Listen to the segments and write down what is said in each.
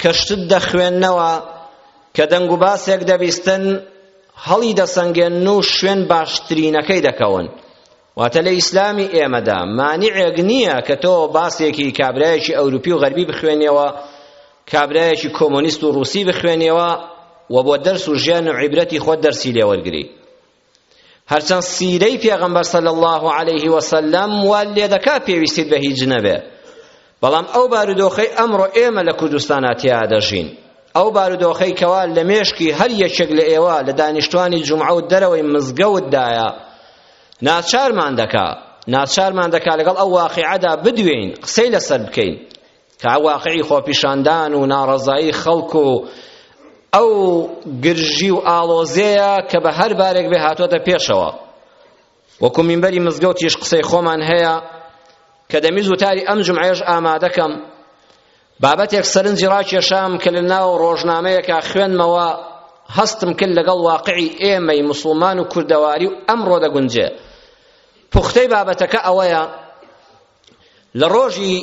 کە شتت دەخوێننەوە کە دەنگ و باسێک دەبیستن هەڵی دەسەنگێن و شوێن باشترینەکەی دەکەون واتە لە ئیسلامی ئێمەدا مانعێک نییە کە تۆ باسێکی کابرایەکی ئەوروپی و غەربی بخوێنیەوە کابرایەکی کۆمۆنیست و ڕوسی بخوێنیەوە و بۆ دەرس و ژیان و عیبرەتی خۆت دەرسی لێوەرگری هەرچەند سیرەی پێغەمبەر صلی الله علیه وسلم وا لێدەکا پێویستیت بە هیچ نەبێ بەڵام ئەو بارودۆخەی ئەمڕۆ ئێمە لە کوردستانا تیا دەژین ئەو بارودۆخەی کەوا لە مێشکی هەر یەکێک لە ئێوە لە دانیشتوانی جومعە و دەرەوەی مزگەوتدایە ناچارمان دەکا ناچارمان دەکا لەگەڵ ئەو واقعەدا بدوێین قسەی لەسەر بکەین کە واقعی خۆپیشاندان و ناڕەزایی خەڵک و ئەو گرژی و ئاڵۆزەیە کە بە هەر بارێک بێ هاتۆتە پێشەوە وەکو مینبەری مزگەوتیش قسەی خۆمان هەیە کە دەمیز وتاری ئەم جمعەیەش ئامادەکەم بابەتێک سەرنجی ڕاکێشام کە لە ناو ڕۆژنامەیەکە خوێنمەوە هەستم کرد لەگەڵ واقعی ئێمەی مسلمان و کوردەواری و ئەمڕۆ دەگونجێ پوختەی بابەتەکە ئەوەیە لە ڕۆژی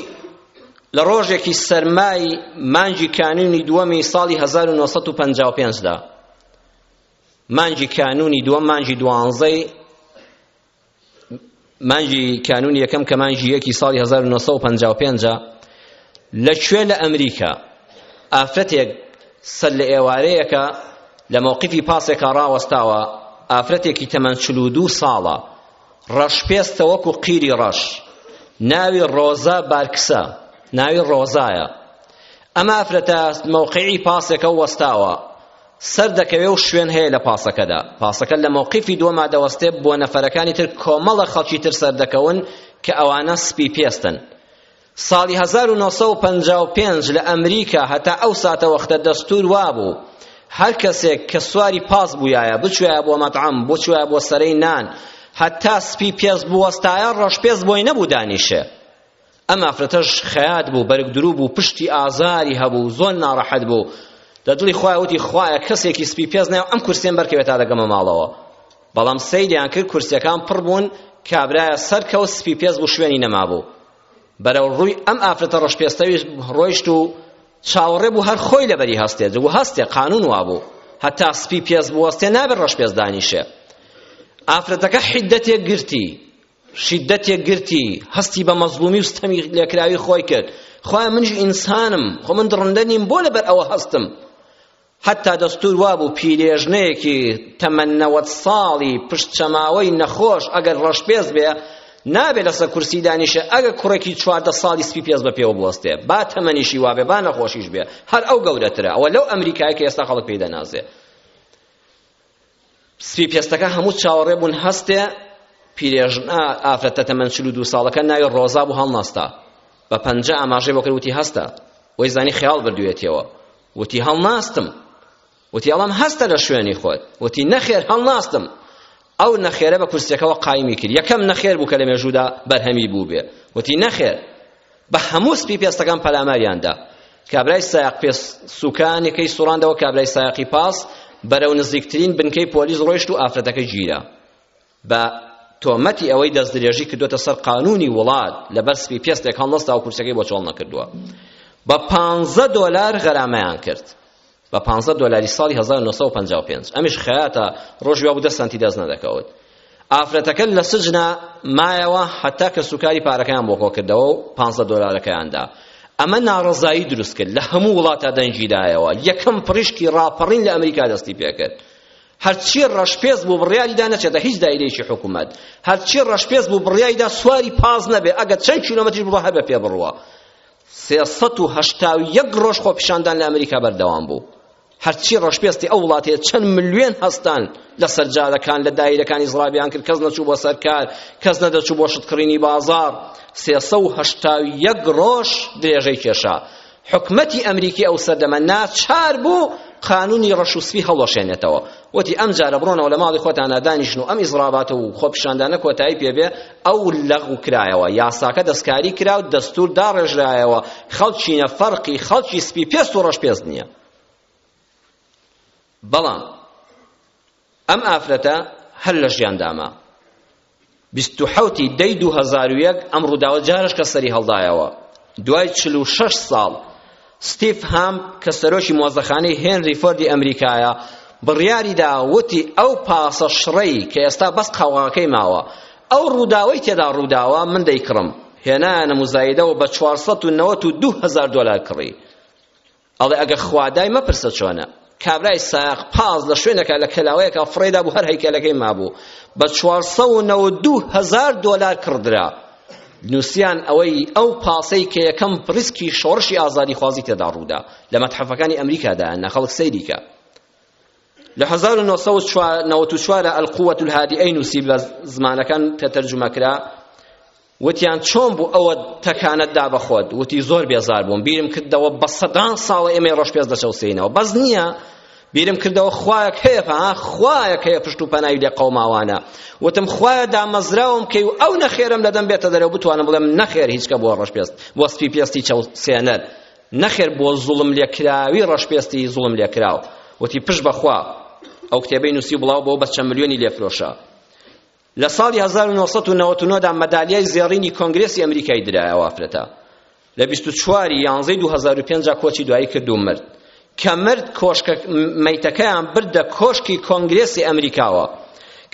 لە ڕۆژێکی سەرمای مانگی کانونی دووەمی ساڵی 1955 دا مانگی کانونی دووەم مانگی دوانزەی مانگی کانونی یەکەم کە مانگی یەکی ساڵی 1955 لە کوێ لە ئەمریکا ئافرەتێک سەر لە ئێوارەیەکە لە مەوقفی پاسێکا ڕاوەستاوە ئافرەتێکی تەمەن چلو دوو ساڵە ڕەشپێستە وەکو قیری ڕەش ناوی ڕۆزا بارکسە ناوی ڕۆزایە ئەم ئافرەتە مەوقعی پاسێکە وەستاوە سەر دەکەوێ و شوێن هەیە لە پاسەکەدا پاسەکە لە مەوقیفی دووەما دەوەستێ بۆ نەفەرەکانی تر کۆمەڵە خەڵکی تر سەر دەکەون کە ئەوانە سپی پێستن ساڵی هەزار و نۆ سەد و پەنجا و پێنج لە ئەمریکا هەتا ئەو ساتەوەختە دەستوور وابوو هەر کەسێک کە سواری پاس بوویایە بچوایە بۆ مەتعەم بچوایە بۆ سەرەی نان هەتا سپی پێست بوەستایە ڕەش پێست بۆی نەبوو دانیشێ ئەم ئافرەتەش خەیات بوو بەرگ درو بوو پشتی ئازاری هەبوو زۆر ناڕەحەت بوو لە دڵی خوای وتی خوایە کەسێکی سپی پێست ناو ئەم کورسیان بەرکەوێت تا دەگەمە ماڵەوە بەڵام سەیریان کرد کورسیەکان پڕ بوون کابرایە سەرکەوت سپی پێست بوو شوێنی نەمابوو بەرەو ڕووی ئەم ئافرەتە ڕەشپێستەوی ڕۆیشت و چاوەڕێ بوو هەر خۆی لەبەری هەستێت و هەستێ قانون وابوو هەتا سپی پێست بوەستێ نابێت ڕەشپێست دانیشێ ئافرەتەکە حیدەتێک گرتی شیدەتێک گرتی هەستی بە مەزلومی و ستەمی لێکراوی خۆی کرد خۆیان منیش ئینسانم خۆ من دڕندە نیم بۆ لەبەر ئەوە هەستم حەتا دەستوور وابوو پیرێژنەیەکی تەمەن نەوەد ساڵی پشت چەماوەی نەخۆش ئەگەر ڕەشپێست بێ نابێ لەسەر کورسی دانیشێ ئەگە کوڕێکی چواردە ساڵی سپی پێست بە پێوە بوەستێ با تەمەنیشی وابێ با نەخۆشیش بێ هەر ئەو گەورەترە ئەوە لەو ئەمریکایە کە ئێستا خەڵک پێی دەنازێ سپی پێستەکە هەموو چاوەڕێ بوون هەستێ پیرێژنا ئافرەتە تەمەن چل و دوو ساڵەکە ناوی ڕۆزا بوو هەڵناستا بە پەنجە ئاماژەی بۆ کرد وتی هەستە وەی زانی خەیاڵ بردوێتیەوە وتی هەڵناستم وتی ئەڵام هەستە لە شوێنی خۆت وتی نەخێر هەڵناستم ئەو نەخێرە بە کورسیەکەەوە قایمی کرد یەکەم نەخێر بوو کە لە مێژوودا بەرهەمی بوو بێ وتی نەخێر بە هەموو سپی پێستەکان پەلاماریان دا کابرای سایەق پێست سوکانەکەی سوڕاندەوە کابرای سایەقی پاس بەرەو نزیکترین بنکەی پۆلیس ڕۆیشت و ئافرەتەکە گیرا بە تۆمەتی ئەوەی دەستدرێژی کردوتە سەر قانونی وڵات لەبەر سپی پێستێک هەڵنەستا و کورسەکەی بۆ چۆڵ نەکردووە بە پانزە دۆلار غەرامەیان کرد بە پانزە دۆلاری ساڵی هەزار و نۆ سەد و پەنجا و پێنج ئەمیش خەیاتە ڕۆژی وابوو دە سەنتی دەست نەدەکەوت ئافرەتەکە لە سجنا مایەوە هەتا کە سوکاری پارەکەیان بۆ کۆ کردەوە و پانزە دۆلارەکەیاندا ئەمە ناڕەزایی دروست کرد لە هەموو وڵاتە دەنگی دایەوە یەکەم پڕیشکی ڕاپەڕین لە ئەمریکا دەستی پێکرد هەرچی ڕەشپێز بوو بڕیاریدا نەچێتە هیچ دایرەیەکی حکوومەت هەرچی ڕەشپێز بوو بڕیاریدا سواری پاس نەبێ ئەگەر چەند کیلۆمەتریش بڕۆ هەر بە پێ بڕوە سێ سەد و هەشتا و یەک ڕۆژ خۆپیشاندان لە ئەمریکا بەردەوام بوو هەرچی ڕەشپێستی ئەو وڵاتەیە چەند ملیۆن هەستان لە سەرجادەکان لە دایرەکانی زڕابیان کرد کەس نەچوو بۆ سەرکار کەس نەدەچوو بۆ شتکڕینی بازاڕ سێ سەد و هەشتا و یەک ڕۆژ درێژەی کێشا حکومەتی ئەمریکی ئەو سەردەمە ناچار بوو قانونی ڕەش و سپی هەڵوەشێنێتەوە وتی ئەم جارە بڕۆنەوە لە ماڵی خۆتانا دانیشن و ئەم ئیزڕاباتە و خۆپیشاندانە کۆتایی پێبێ ئەو لەغو کرایەوە یاساکە دەستکاری کرا و دەستور داڕێژرایەوە خەڵچینە فەرقی خەڵکی سپی پێست و ڕەش پێست نییە بەڵام ئەم ئافرەتە هەر لە ژیان داما بیست و حەوت ی دەی دوو هەزار و یەک ئەم ڕووداوە جارێشکە سەری هەڵدایەوە دوای چل و شەش ساڵ ستیف هامپ کە سەرۆکی مۆزەخانەی هێنری فۆردی ئەمریکایە بڕیاری دا وتی ئەو پاسە شڕەی کە ئێستا بەس قەوغاکەی ماوە ئەو ڕووداوەی تێدا ڕووداوە من دەیکڕم هێنایانە موزایدەوە بە چوار سەد و نەوەت و دوو هەزار دۆلار کڕی ئەڵێ ئەگەر خوا دای مەپرسە چۆنە کابرای سایق پاس لە شوێنەکە لە کەلاوەیەکە فڕێدا بوو هەر هەیکەلەکەی مابوو بە 492 هزار دۆلار کڕدرا نووسیان ئەوەی ئەو پاسەی کە یەکەم پرسکی شۆڕشی ئازادی خوازی تێدا ڕوودا لە مەتحەفەکانی ئەمریکادا نە خەڵک سەیریکە لە 1994 القوة الهادئەی نووسی بە زمانەکان کە تەرجومە کرا وتیان چۆن بوو ئەوە تەکانەت دا بە خۆت وتی زۆر بێزار بووم بیرم کردەوە بە سەدان ساڵە ئێمەی ڕۆژ پێست دەچەوسێینەوە بەس نییە بیرم کردەوە خوایەک هەیە پا خوایەک هەیە پشت و پەناوی لێ قەوماوانە وتم خوایە دامەزراوم کەی و ئەو نەخێرم لەدەم بێتە دەرەوە بتوانم بڵێم نەخێر هیچکە بۆ ڕۆژ پێست بۆ سپی پێستی چەوسێنەر نەخێر بۆ زوڵم لێکراوی ڕەش پێستی زوڵم لێکراو وتی پشت بەخوا ئەو کتێبەی نووسی بڵاو بۆ بە چەند ملیۆنی لێفرۆشە لە ساڵی هەزار و نۆ سەد و نەوەد و نۆ دا مەدالیای زێڕینی کۆنگرێسی ئەمریکای درایە ئەو ئافرەتە لە بیست و چوار ی یانزەی دوو هەزار و پێنج جا کۆچی دوایی کرد و مرد کە مرد کۆشکە مەیتەکەیان بردە کۆشکی کۆنگرێسی ئەمریکاوە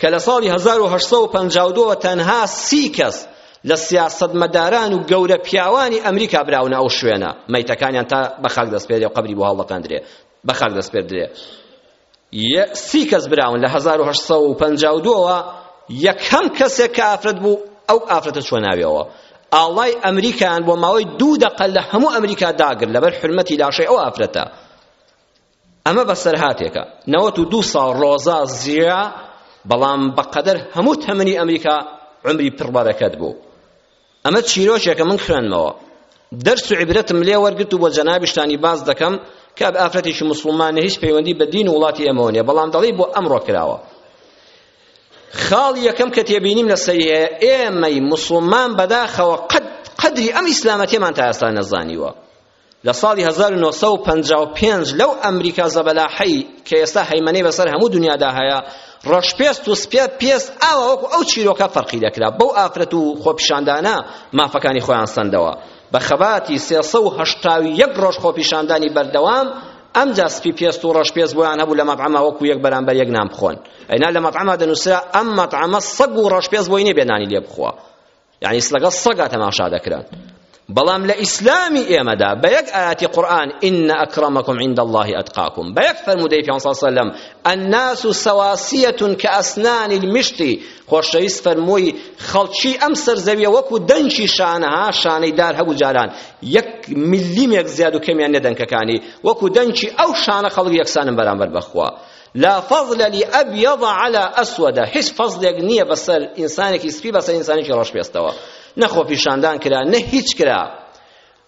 کە لە ساڵی 1952 تەنها سی کەس لە سیاسەتمەداران و گەورە پیاوانی ئەمریکا براونە ئەو شوێنە مەیتەکانیان تا بەخاک دەستپێرێ و قەبری بۆ هەڵدەقاندرێ بەخاک دەستپێردرێ سی کەس براون لە هەزار و هەشت سەد و پەنجا و دووەوە یەکەم کەسێک کە ئافرەت بوو ئەو ئافرەتە چووە ناویەوە ئاڵای ئەمریکایان بۆ ماوەی دوو دەقە لە هەموو ئەمریکا داگر لەبەر حرمەتی لاشەی ئەو ئافرەتە ئەمە بەسەرهاتێکە نەوەت و دوو ساڵ ڕۆزا زیرا بەڵام بەقەدەر هەموو تەمەنی ئەمریکا عمری پڕبەرەکەت بوو ئەمە چیرۆکێکە من خوێندمەوە دەرس و عیبرەتم لێ وەرگرت و بۆ جەنابیشتانی باس دەکەم کە ئافرەتێکی موسڵمانە هیچ پەیوەندی بە دین و وڵاتی ئێمەوە نییە بەڵام دەڵێی بۆ ئەمڕۆ کراوە خاڵ یەکەم کە تێبینیم لەسەری هەیە ئێمەی موسڵمان بەداخەوە قەد قەدری ئەم ئیسلامەتیمان تا ئێستا نەزانیوە لە ساڵی هەزار و نۆ سەد و پەنجا و پێنج لەو ئەمریکا زەبەلاحەی کە ئێستا هەیمەنەی بەسەر هەموو دنیادا هەیە ڕەشپێست و سپێ پێست ئاوا وەکو ئەو چیرۆکە فەرقی دەکرا بەو ئافرەت و خۆپیشاندانە مافەکانی خۆیان سەندەوە بە خەباتی سێ سەد و هەشتا و یەک ڕۆژ خۆپیشاندانی بەردەوام ئەمجا سپی پێست و ڕەش پێست بۆیان هەبوو لە مەطعەما وەکو یەک بەرامبەر یەک نان بخۆن ئەینا لە مەطعەما دەنووسرا ئەم مەطعەمە سەگ و ڕەش پێست بۆی نێ بێ نانی لێ بخوا یعنی لەگەڵ سەگا تەماشا دەکران بەڵام لە ئیسلامی ئێمەدا بە یەک ئاەتی قورآن ئین ئەکرمەکم عند الله ئەتقاکم بە یەک فەرمودەی پێ سەلەم الناس سواسیەت کە ئەسنانی المشتی خۆشەویست فەرمووی خەڵکی ئەم سەرزەویە وەکو دەنگی شانەها شانەی دار هەبوو جاران یەک ملیمێک زیاد و کەمیان نەدەنکەکانی وەکو دەنگی ئەو شانە خەڵک یەکسانم بەرامبەر بەخوا لا فضل لأبیض علی اسود هیچ فەزلێک نییە بەسەر ئینسانێکی سپی بەسەر ئینسانێکی ڕەشپێستەوە نە خۆپیشاندان کرا نە هیچ کرا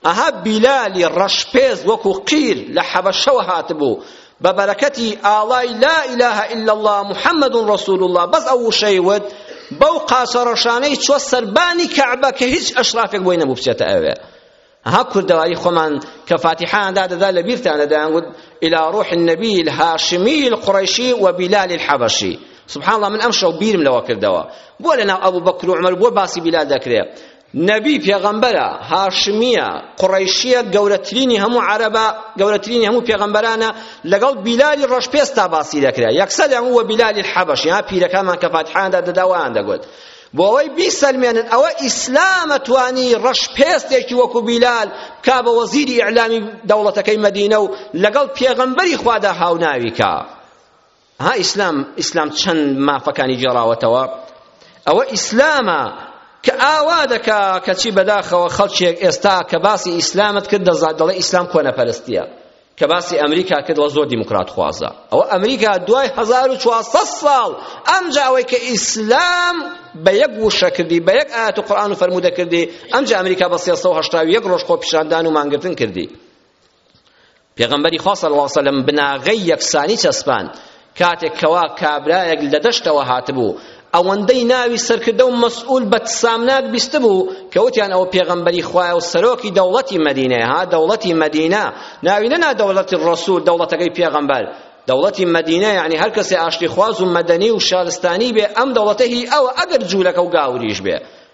ئەها بیلالی ڕەشپێز وەکو قیر لە حەبەشەوە هاتبوو بە بەرەکەتی ئاڵای لا ئیلاهە ئیلا الله محمد رسول الله بەس ئەو وشەی وت بەو قاچە ڕەشانەی چوە سەربانی کەعبە کە هیچ ئەشرافێک بۆی نەبوو بچێتە ئەوێ ها کوردەواری خۆمان کە فاتیحەیان دادەدا لە بیرتانە دەیانگوت ئیلا ڕوح النبی الهاشمی القڕیشی و بیلال الحەبەشی سبحان الله من ئەمشەو بیرم لەوە کردەوە بۆ لەناو ئەبوو بەکر و عومەر بۆ باسی بیلال دەکرێ نەبی پێغەمبەرە هاشمیە قڕیشیە گەورەترینی هەموو عەرەبە گەورەترینی هەموو پێغەمبەرانە لەگەڵ بیلالی ڕەشپێستا باسی دەکرێ یەکسەر یان وە بیلالی حەبەش یا پیرەکانمان کە فاتحاندا دەداوایان دەگوت بۆ ئەوەی بیسەلمێنن ئەوە ئیسلامە توانی ڕەش پێستێکی وەکو بیلال بکا بە وەزیری ئیعلامی دەوڵەتەکەی مەدینە و لەگەڵ پێغەمبەری خوادا هاوناوی کا ها ئیسلام ئیسلام چەند مافەکانی جێڕاوەتەوە ئەوە ئیسلامە کە ئاوا دەکا کەچی بەداخەوە خەڵکێک ئێستا کە باسی ئیسلامت کرد دەڵێ ئیسلام کۆنەپەرستیە کە باسی ئەمریکا کردەوە زۆر دیموکرات خوازە ئەوە ئەمریکا دوای هەزار و چوارسەد ساڵ ئەمجا ئەوەی کە ئیسلام بە یەک وشە کردی بە یەک ئاەت و قورآن و فەرموودە کردی ئەمجا ئەمریکا بە سێ سەد و هەشتا و یەک ڕۆژ خۆ پیشاندان و مانگرتن کردی پێغەمبەری خوا صلی الله علیه وسلم بناغەی یەکسانی چەسپاند کاتێک کەوا کابرایەک لە دەشتەوە هاتبوو ئەوەندەی ناوی سەرکردە و مەسئول بە تسامناک بیستبوو کە وتیان ئەوە پێغەمبەری خوایە و سەرۆکی دەوڵەتی مەدینەیە ها دەوڵەتی مەدینە ناوی نەنا دەوڵەتی ڕەسوول دەوڵەتەکەی پێغەمبەر دەوڵەتی مەدینە یعنی هەر کەسێ ئاشتیخواز و مەدەنی و شارستانی بێ ئەم دەوڵەتە هی ئەوە ئەگەر جوولەکە و گاوریش بێ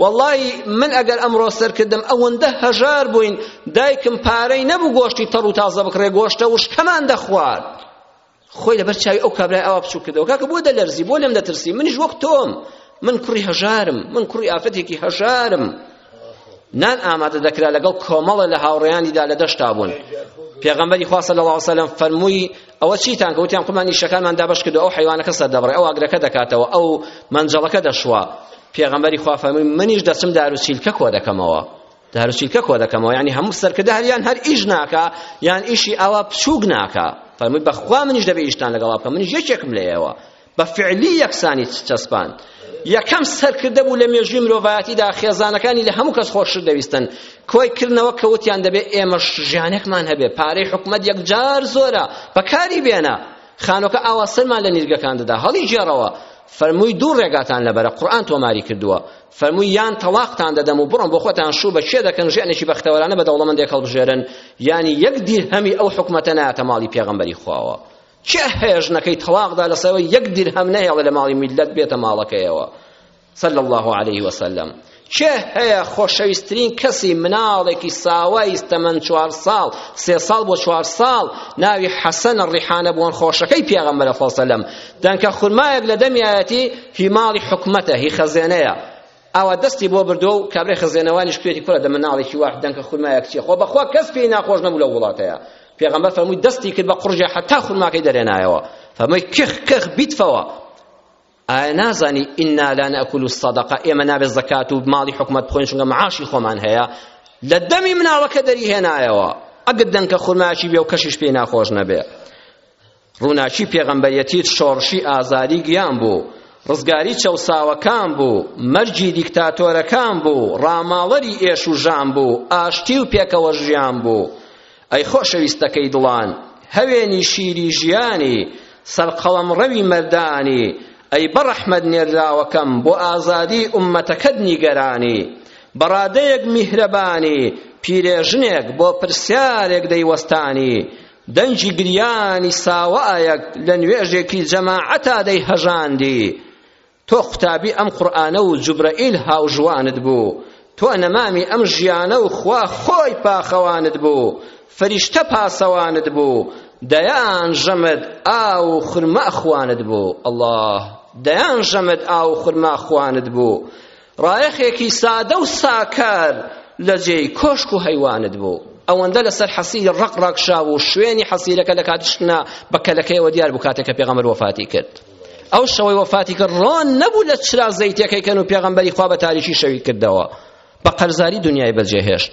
وەڵڵاهی من ئەگەر ئەمڕۆ سەرکردم ئەوەندە هەژار بووین دایکم پارەی نەبوو گۆشتی تەڕ و تازە بکڕێ گۆشتە وشکەمان دەخوارد خۆی لەبەر چاوی ئەو کابرای ئاوا بچوو کردەوە کاکە بۆ دەلەرزی بۆ لێم دەترسی منیش وەک تۆم من کوڕی هەژارم من کوڕی ئافرەتێکی هەژارم نان ئامادە دەکرا لەگەڵ کۆمەڵە لە هاوڕێیانیدا لە دەشتا بوون پێغەمبەری خوا صلی الله علیه و سلم فەرمووی ئەوە چیتان کە وتیان قومان ئیشەکانمان دابەش کردو ئەو حەیوانەکە سەردەبڕێ ئەو ئاگرەکە دەکاتەوە ئەو مەنجەڵەکە دەشوا پێغەمبەری خوا فەرمووی منیش دەچم دار و چیلکە کۆ دەکەمەوە دار و چیلکە کۆ دەکەمەوە یعنی هەموو سەرکردە هەریان هەر ئیش ناکا یان ئیشی ئاوا بچووک ناکا فەرمووی بەخوا منیش دەبێ ئیشتان لەگەڵا بکەم منیش یەکێکم لە ئێوە بە فعلی یەکسانی چەسپاند یەکەم سەرکردە بوو لە مێژووی مرۆڤایەتیدا خێزانەکانی لە هەموو کەس خۆشتر دەویستن کۆی کردنەوە کە وتیان دەبێت ئێمەش ژیانێکمان هەبێ پارەی حکومەت یەکجار زۆرە بەکاری بێنە خانۆکە ئاوا سەرمان لە نیرگەکان دەدا هەڵی گێڕەوە فەرمووی دوو ڕێگاتان لەبەرە قورئان تۆماری کردووە فەرمووی یان تەڵاقتان دەدەم و بڕۆم بۆ خۆتان شوو بە کێ دەکەن ژیانێکی بەختەوەرانە بە دەوڵەمەندێک هەڵبژێرن یانی یەک دیرهەمی ئەو حکومەتە نایەتە ماڵی پێغەمبەری خواوە کێ هەیە ژنەکەی تەڵاقدا لەسەر یەک دیرهەم نەهێڵێ لە ماڵی میللەت بێتە ماڵەکەیەوە صلی الله علیه وسلم کێ هەیە خۆشەویسترین کەسی مناڵێکی ساوای تەمەن چوار ساڵ سێ ساڵ بۆ چوار ساڵ ناوی حەسەنە ڕیحانە بوون خۆشەکەی پێغەمبەرە فەسەلەم دەنکە خورمایەک لە دەمیایەتی هی ماڵی حکومەتە هی خەزێنەیە ئاوا دەستی بۆ بردوە و کابرای خزێنەوانیش کوێتی کوڕە دە مناڵێکی وا دەنکە خورمایەک چیە خۆ بەخوا کەس پێی ناخۆش نەبوو لەو وڵاتەیە پێغەمبەر فەرمووی دەستی کرد بە قڕژێ حەتا خورماکەی دەرێنایەوە فەرمووی کخ کخ بیتفەوە ئایا نازانی ئینا لا ناکل الصدقه ئێمە نابێت زەکات و ماڵی حکومەت بخۆین چونکە معاشی خۆمان هەیە لە دەمی مناڵەکە دەری هێنایەوە ئەگەر دەنکە خورماکی بێ و کەشیش پێی ناخۆش نەبێ ڕووناکی پێغەمبەرێتیت شۆڕشی ئازادی گیان بوو، ڕزگاری چەوساوەکان بوو، مەرگی دیکتاتۆرەکان بوو، ڕاماڵەری ئێش و ژان بوو، ئاشتی و پێکەوە ژیان بوو. ئەی خۆشەویستەکەی دڵان، هەوێنی شیری ژیانی، سەرقەڵەمڕەوی مەردانی، ئەی بە ڕەحمەت نێردراوەکەم بۆ ئازادی ئوممەتەکەت نیگەرانی، بە ڕادەیەک میهرەبانی، پیرێژنێک بۆ پرسیارێک دەیوەستانی، دەنگی گریانی ساوایەک لە نوێژێکی جەماعەتا دەی هەژاندی تۆ قوتابی ئەم قورئانە و جوبرەئیل هاوژوانت بوو تۆ نەمامی ئەم ژیانە و خوا خۆی پاخەوانت بوو فریشتە پاسەوانت بوو دەیان ژەمت ئاو و خورما خوانت بوو ئەڵڵاه دەیان ژەمت ئاو و خورما خوانت بوو ڕایەخێکی سادە و ساکار لە جێی کۆشک و هەیوانت بوو ئەوەندە لەسەر حەسیری ڕق ڕاکشاو و شوێنی حەسیرەکە لە کاتی شتنا بە کەلەکەیەوە دیار بوو کاتێک کە پێغەمبەر وەفاتی کرد ئەو شەوەی وەفاتی کرد ڕۆن نەبوو لە چرا زەیتەکەی کەن و پێغەمبەری خوا بە تاریکی شەوی کردەوە بە قەرزاری دنیای بەجێهێشت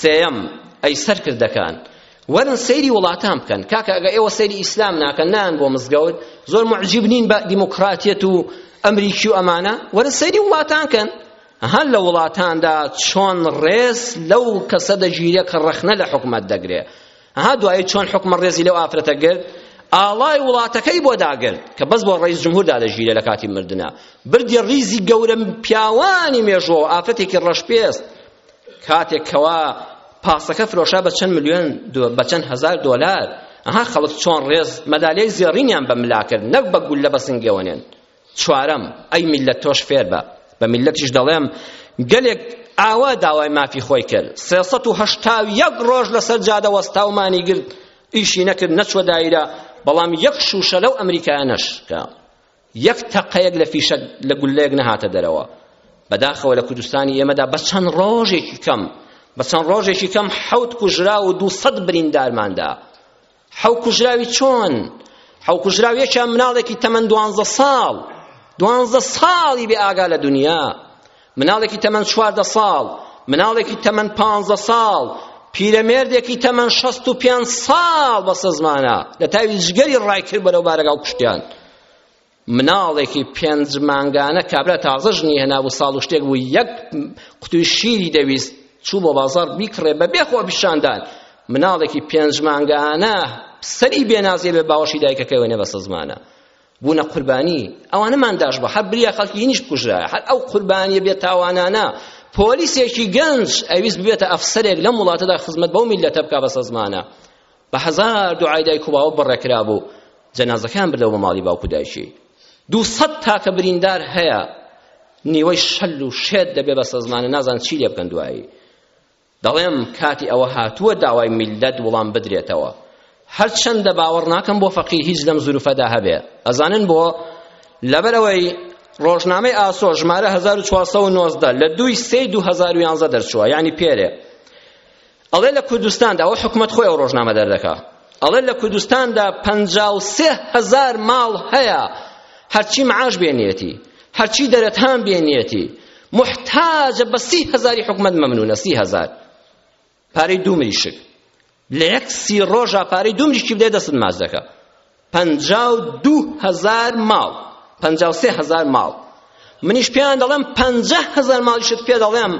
سێیەم، ئەی سەرکردەکان، وەرن سەیری وڵاتان بکەن، کاکە ئەگە ئێوە سەیری ئیسلام ناکەن، نایەن بۆ مزگەوت، زۆر معجیب نین بە دیموکراتیەت و ئەمریکی و ئەمانە، وەرن سەیری وڵاتان کەن، هەر لە وڵاتاندا چۆن ڕێز لەو کەسە دەگیرێ کە ڕەخنە لە حکومەت دەگرێ ها دوایی چۆن حکومە ڕێزی لەو ئافرەتە گرت ئاڵای وڵاتەکەی بۆ داگرت کە بەس بۆ ڕئیس جمهوردا دەگیرێ لە کاتی مردنا بردی ڕیزی گەورە پیاوانی مێژووە ئافرەتێکی ڕەشپێست کاتێک کەوا پاسەکە فرۆشا بە چەند ملیۆن بە چەند هەزار دۆلار ئەها خەڵک چۆن ڕێز مەدالیای زێڕینیان بە ملا کرد نەک بە گوللە بە سنگێوەنێن چوارەم ئەی میلەت تۆش فێر بە بە میلەتیش دەڵێم گەلێک ئاوا داوای مافی خۆی کرد سێ سەد و هەشتا و یەک ڕۆژ لەسەر جادە وەستا و مانی گرت ئیشی نەکرد نەچوە دایرە بەڵام یەک شوشە لەو ئەمریکایانەش کە یەک تەقەیەک لە فیشەک لە گوللەیەک نەهاتە دەرەوە بەداخەوە لە کوردستانی ئێمەدا بە چەند ڕۆژێکی کەم بە چەند ڕۆژێکی کەم حەوت کوژرا و دووسەد بریندارماندا حەو کوژراوی چۆن حەو کوژراویەکیان مناڵێکی تەمەن دوانزە ساڵ دوانزە ساڵی بێ ئاگا لە دنیا مناڵێکی تەمەن چواردە ساڵ مناڵێکی تەمەن پانزە ساڵ پیرەمێردێکی تەمەن شەست و پێنج ساڵ بە سەزمانە لە تاوی جگەری ڕایکرد بەرەو بارەگا و کوشتیان مناڵێکی پێنج مانگانە کابرا تازە ژنی هەنا و ساڵ و شتێک بوو یەک قوتوی شیری دەویست چوو بۆ بازار بیکڕێ بە بێخۆ پیشاندان مناڵێکی پێنج مانگانە سەری بێنازێ بێ باوەشی دایکەکەی وێنێ بە سەزمانە بوونە قوربانی ئەوانەمان داش بە هەر بریا خەڵکی هینیش بکوژرایە هەر ئەو قوربانیە بێ تاوانانە پۆلیسێکی گەنج ئەویست ببێتە ئەفسەرێک لەم وڵاتەدا خزمەت بەو میلەتە بکا بە سەزمانە بە هەزار دوعای دایک و باوە بڕێکرا بوو جەنازەکان بردەوە بە ماڵی باوک و دایکی دوو سەد تاکە بریندار هەیە نیوەی شەل و شێت دەبێ بە سەزمانە نازان چی لێ بکەن دوایی دەڵێم کاتی ئەوە هاتووە داوای میللەت وڵام بدرێتەوە هەرچەندە باوەڕ ناکەم بۆ فەقی هیچ لەم زروفەدا هەبێ ئەزانن بۆ لەبەر ئەوەی ڕۆژنامەی ئاسۆ ژمارە 1419 لە دووی سێی 2011 دەرچووە یعنی پێرێ ئەڵێ لە کوردستاندا ئەوە حکومەت خۆی ئەو ڕۆژنامە دەردەکا ئەڵێ لە کوردستاندا پەنجا و سێ هەزار ماڵ هەیە هەرچی معاش بێنیەتی هەرچی دەرەتان بێنیەتی محتاجە بە سی هەزاری حکومەت مەمنونە سی هەزار پارەی دوو مریشک لە یەک سی ڕۆژە پارەی دوو مریشکی بدەی دەستت ماچ دەکا پەنجا و دوو هەزار ماڵ پەنجا و سێ هەزار ماڵ منیش پێیان دەڵێم پەنجا هەزار ماڵیشت پێ دەڵێم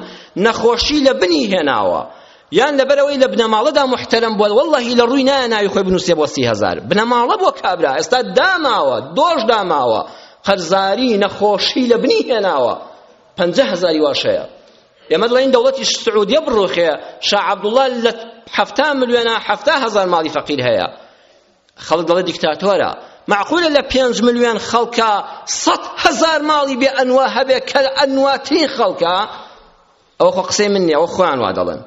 نەخۆشی لە بنی هێناوە یان لەبەرەوەی لە بنەماڵەدا محتەرەم بووە واللهی لە ڕووی نایە ناوی خۆی بنووسێ بۆ سی هەزار بنەماڵە بۆ کابرا ئێستا داماوە دۆش داماوە قەرزاری نەخۆشی لە بنی هێناوە پەنجە هەزاری واش هەیە ئێمە دەڵێن دەوڵەتی سعودیە بڕۆخێ شا عەبدوڵڵا لە حەفتا ملیۆنە حەفتا هەزار ماڵی فەقیر هەیە خەڵک دەڵێ دیکتاتۆرە معقولە لە پێنج ملیۆن خەڵکە سەد هەزار ماڵی بێ ئەنوا هەبێ کە ئەنواترین خەڵکە ئەوە خۆ قسەی من نییە ئەوە خۆیان وا دەڵێن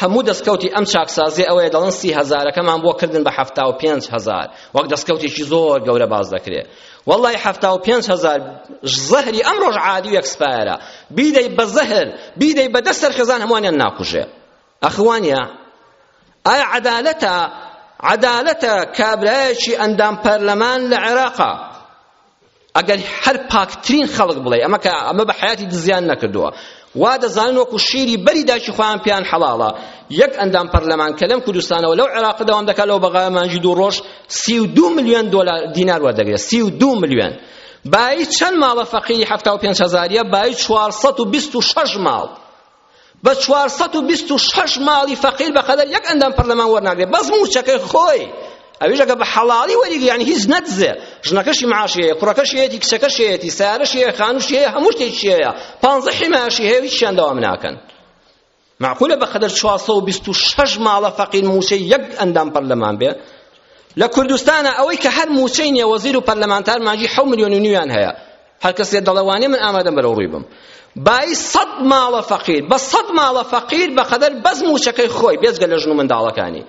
هەموو دەستکەوتی ئەم چاکسازی ئەوەیە دەڵن سی هەزارەکەمان بۆ کردن بە حەفتا و پێنج هەزار وەک دەستکەوتێکی زۆر گەورە باز دەکرێت واللهی حەفتا و پێنج هەزار زەهری ئەم ڕۆژ عادی و یەکسپایەرە بیدەی بە زەهر بیدەی بە دەست سەرخێزان هەمووانیان ناکوژێ ئەخوانە ئایا عەدالەتە عەدالەتە کابرایەکی ئەندام پەرلەمان لە عێراقا ئەگەر هەر پاکترین خەڵک بڵێ ئەمە کە ئەمە بە حیاتی دزیان نەکردووە وا دەزانن وەکو شیری بەری دایکی خۆیان پێیان حەڵاڵە یەک ئەندام پەرلەمان کە لەم کوردستانەوە لەو عێراق دەوام دەکات لەو بەغایە مانجی دوو ڕۆژ سی و دوو ملیۆن دۆلار دینار وەردەگرێت سی و دوو ملیۆن بایی چەند ماڵە فەقیری حەفتا و پێنج هەزاریە بایی چوارسەد و بیست و شەش ماڵ بە چوار سەد و بیست و شەش ماڵی فەقیر بە قەدەر یەک ئەندام پەرلەمان وەرناگرێت بەس مووچەکەی خۆی ئەویش ئەگە بە حەڵاڵی وەریگری یعنی هیچ نەدزێ ژنەکەشی معاشی هەیە کوڕەکەشی هەیەتی کچەکەشی هەیەتی سارەشی هەیە خانوشی هەیە هەموو شتێکی هەیە پانزە حیماشی هەیە هیچیان دەوام ناکەن معقولە بە قەدەر 426 ماڵە فەقیر موچەی یەک ئەندام پەرلەمان بێ لە کوردستانە ئەوەی کە هەر موچەی نیە وەزیر و پەرلەمانتار مانجی 7 ملیۆن و نیویان هەیە هەر کەس لێت دەڵێ وانیە من ئامادەم بەرەو ڕووی بم بای سەد ماڵە فەقیر بە سەد ماڵە فەقیر بەقەدەر بەس موچەکەی خۆی بێجگە لە ژن و منداڵەکانی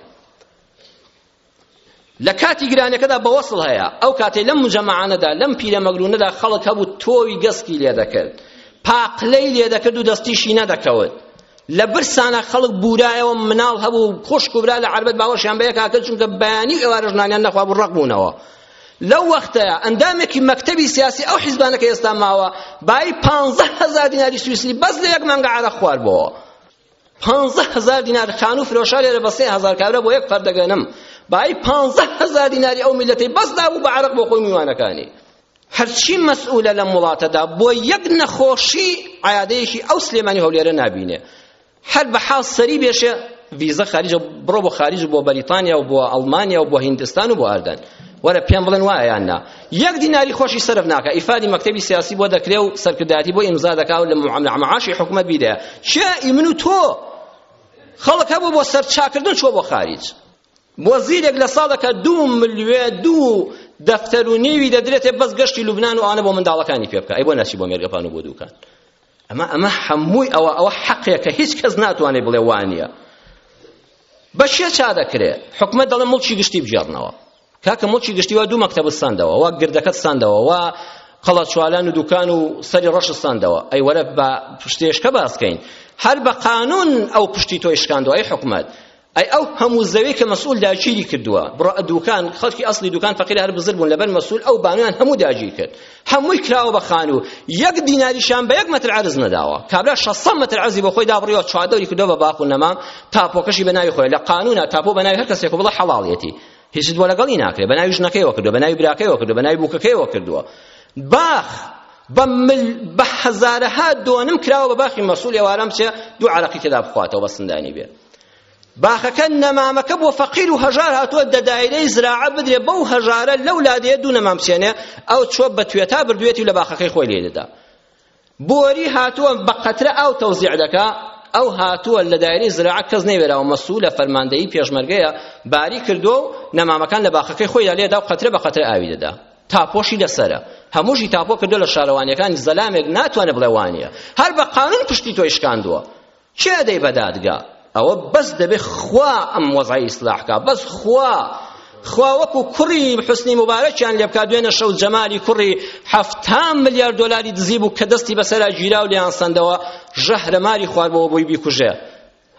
لە کاتی گرانەکەدا بە وەسڵ هەیە ئەو کاتێ لەم مجەمەعانەدا لەم پیرەمەگرونەدا خەڵک هەبوو تۆوی گەسکی لێ دەکرد پاقلەی لێ دەکرد و دەستیشی نەدەکەوت لە برسانە خەڵک بورایەوە مناڵ هەبوو خوشک و برا لە عربەت باوەشیان بەیەکا کرد چونکە بەیانی ئێوارەژنانیان نەخوا بوو ڕەق بوونەوە لەو وەختەیە ئەندامێکی مەکتەبی سیاسی ئەو حیزبانە کە ئێستا ماوە بایی پانزە هەزار دیناری سویسری بەس لە یەک مانگە عەرەق خواردبەوە پانزە هەزار دینار خانوو فرۆشا لێرە بە سێ هەزار کابرا بۆ یەک پەر دەگەنم بایی پانزە هەزار دیناری ئەو میلەتەی بەس دابوو بە عەرەق بۆ خۆی میوانەکانی هەرچی مەسئولە لەم وڵاتەدا بۆ یەک نەخۆشی عیادەیەکی ئەو سلێمانی هەولێرە نابینێ هەر بە حاڵ سەری بێشێ ڤیزە خارجە بڕۆ بۆ خارج و بۆ بەریتانیا و بۆ ئەڵمانیا و بۆ هیندستان و بۆ ئەردەن وەرە پێم بڵێن وایە یان نا یەک دیناری خۆشی سەرف ناکە ئیفادی مەکتەبی سیاسی بۆ دەکرێ و سەرکردایەتی بۆ ئیمزا دەکا و لە معاشی حکومەت بیدە چیا ئیمن و تۆ خەڵک هەبوو بۆ سەرچاکردن چۆ بۆ خارج بۆ زیرێک لە ساڵەکە دوو ملیۆن دوو دەفتەر و نێوی دەدرێتێ بەس گەشتی لوبنان و ئانە بۆ منداڵەکانی پێ بکە ئەی بۆ ناچی بۆ مێرگەپان و بۆ دووکان ئەمە ئەمە هەمووی ئەوە ئەوە حەقێکە هیچ کەس ناتوانێت بڵێ وانە بە چێ چا دەکرێ حکومت دەڵێ مڵکی گشتی بگێڕنەوە کاکە مڵکی گشتی وا دوو مەکتەب ساندەوە وا گردەکەت ساندەوە وا قەڵەچوالان و دوکان و سەری ڕەشستاندەوە ئەی وەرە بە پشتێشکە باسکەین هەر بە قانون ئەو پشتی تۆی شکاندەوە ئەی حکومت ئەی ئەو هەموو زەوی کە مەسئول داگیری کردووە بڕە دوکان خەڵکی ئەسلی دوکان فەقیر هەر بزر بوون لەبەر مەسئول ئەو بانویان هەموو داگیر کرد هەمووی کراوە بە خانوو یەک دیناریشان بە یەک مەتر عەرز نەداوە کابرا 600 مەتر عەرزی بۆ خۆی دابڕیوە چوادەوری کردووە بە باخ و نەما تاپۆکەشی بە ناوی خۆی لە قانونا تاپۆ بە ناوی هەر کەسێک و بڵە حەڵاڵیەتی هیچ بۆ لەگەڵی ناکرێت بە ناوی ژنەکەیەوە کردووە بە ناوی براکەیەوە کردووە بە ناوی بووکەکەیەوە کردووە باخ بە مل بە هەزارەها دۆنم کراوە بە باخی مەسئول ئێوارەم چێ دوو عەرەقی تێدا بخواتەوە بە سندانی بێ باخەکە نەمامەکە بۆ فەقیر و هەژار هاتووە دە دایرەی زراعە بدرێ بەو هەژارە لەو لادێ دوو نەمام سێنێ ئەو چۆ بە توێتا بردوێتی و لە باخەکەی خۆی لێ دەدا بۆری هاتووە بە قەترە ئاو تەوزیع دەکا ئەو هاتووە لە دایرەی زراعە کەس نەیوێراوە مەسوولە فەرماندەیی پێشمەرگەیە باری کردو و نەمامەکان لە باخەکەی خۆیدا لێدا و قەترە بە قەترە ئاوی دەدا تاپۆشی لەسەرە هەمووشی تاپۆ کردو لە شارەوانیەکانی زەلامێک ناتوانێ بڵێ وانە هەر بە قانون پشتی تۆی شکاندووە کێ ئەدەی بە دادگا ئەوە بەس دەبێ خوا ئەم وەزعی ئیسلاح کا بەس خوا خوا وەکو کوڕی حسنی مبارەکیان لێ بکات دوێنە شەو جەمالی کوڕی حەفتا ملیار دۆلاری دزی بوو کە دەستی بەسەرا گیرا و لێیان سەندەوە ژەهرە ماری خواردبەوە بۆی بیکوژێ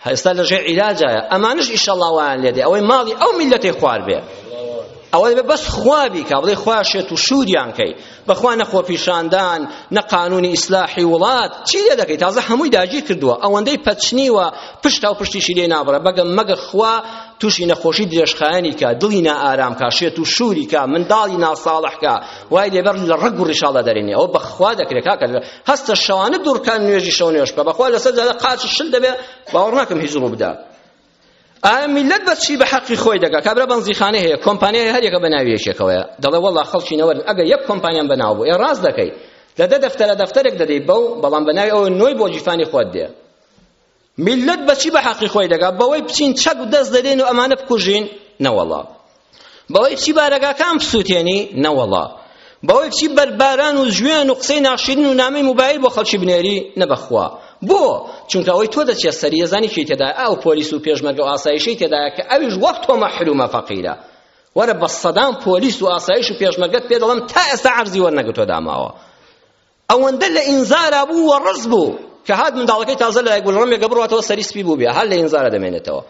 هێستا لەژێر عیلاجایە ئەمانش ئیشەڵڵا وایان لێ دێ ئەوەی ماڵی ئەو میللەتەی خوارد بێ ئەوە دەبێ بەس خوا بیکا بڵێ خوا شێت و شووریان کەی بەخوا نە خۆپیشاندان نە قانونی ئیسلاحی وڵات چی لێ دەکەی تازە هەمووی داگیر کردووە ئەوەندەی پەچنیوە پشت و پشتیشی لێ نابڕە بەگە مەگە خوا تووشی نەخۆشی درێژخایەنی کا دڵی نائارام کا شێت و شووری کا منداڵی ناساڵح کا وای لێبەر لە ڕەگ و ڕیشاڵدا دەرێنێ ئەوە بەخوا دەکرێت کاکە هەستە شەوانە دوورکان نوێژی شەو نوێژ بکە بەخوا لەسەر جادە قاچ شل دەبێ باوەڕ ناکەم هیچ ڕوو بدا ئایا میلەت بە چی بە حەقی خۆی دەگا کابرا بەنزیخانە هەیە کۆمپانیا هەیە هەر یەکە بە ناوی یەکێکەوەیە دەڵێ وەڵڵا خەڵکی نەوەرن ئەگەر یەک کۆمپانیان بە ناو بوو ئێ ڕاست دەکەی لە دە دەفتەرە دەفتەرێک دەدەی بەو بەڵام بە ناوی ئەوە نۆی بۆ جیفانی خۆت دێ میلەت بە چی بە حەقی خۆی دەگا بەوەی بچین چەک دەست دەدەین و ئەمانە بکوژین نەوەڵڵا بەوەی چی بارەگاکان بسووتێنی نەوەڵا بەوەی چی بەرباران و جوێن و قسەی ناشیرین و نامەی موبایل بۆ خەڵکی بنێری نەبەخوا بۆ چونکە ئەوەی تۆ دەچێ سەری یەزانی چی تێدایە ئەو پۆلیس و پێشمەرگە و ئاسایشەی تێدایە کە ئەویش وەک تۆ مەحرومە فەقیرە وەرە بە سەدان پۆلیس و ئاسایش و پێشمەرگەت پێ دەڵێم تا ئێستا عەرزی وەرنەگرتۆ داماوە ئەوەندە لە ئینزارا بوو و ڕز بوو کە هات منداڵەکەی تازە لە گولڕەمێکە بڕاتەوە سەری سپی بوو بێ هەر لە ئینزارا دەمێنێتەوە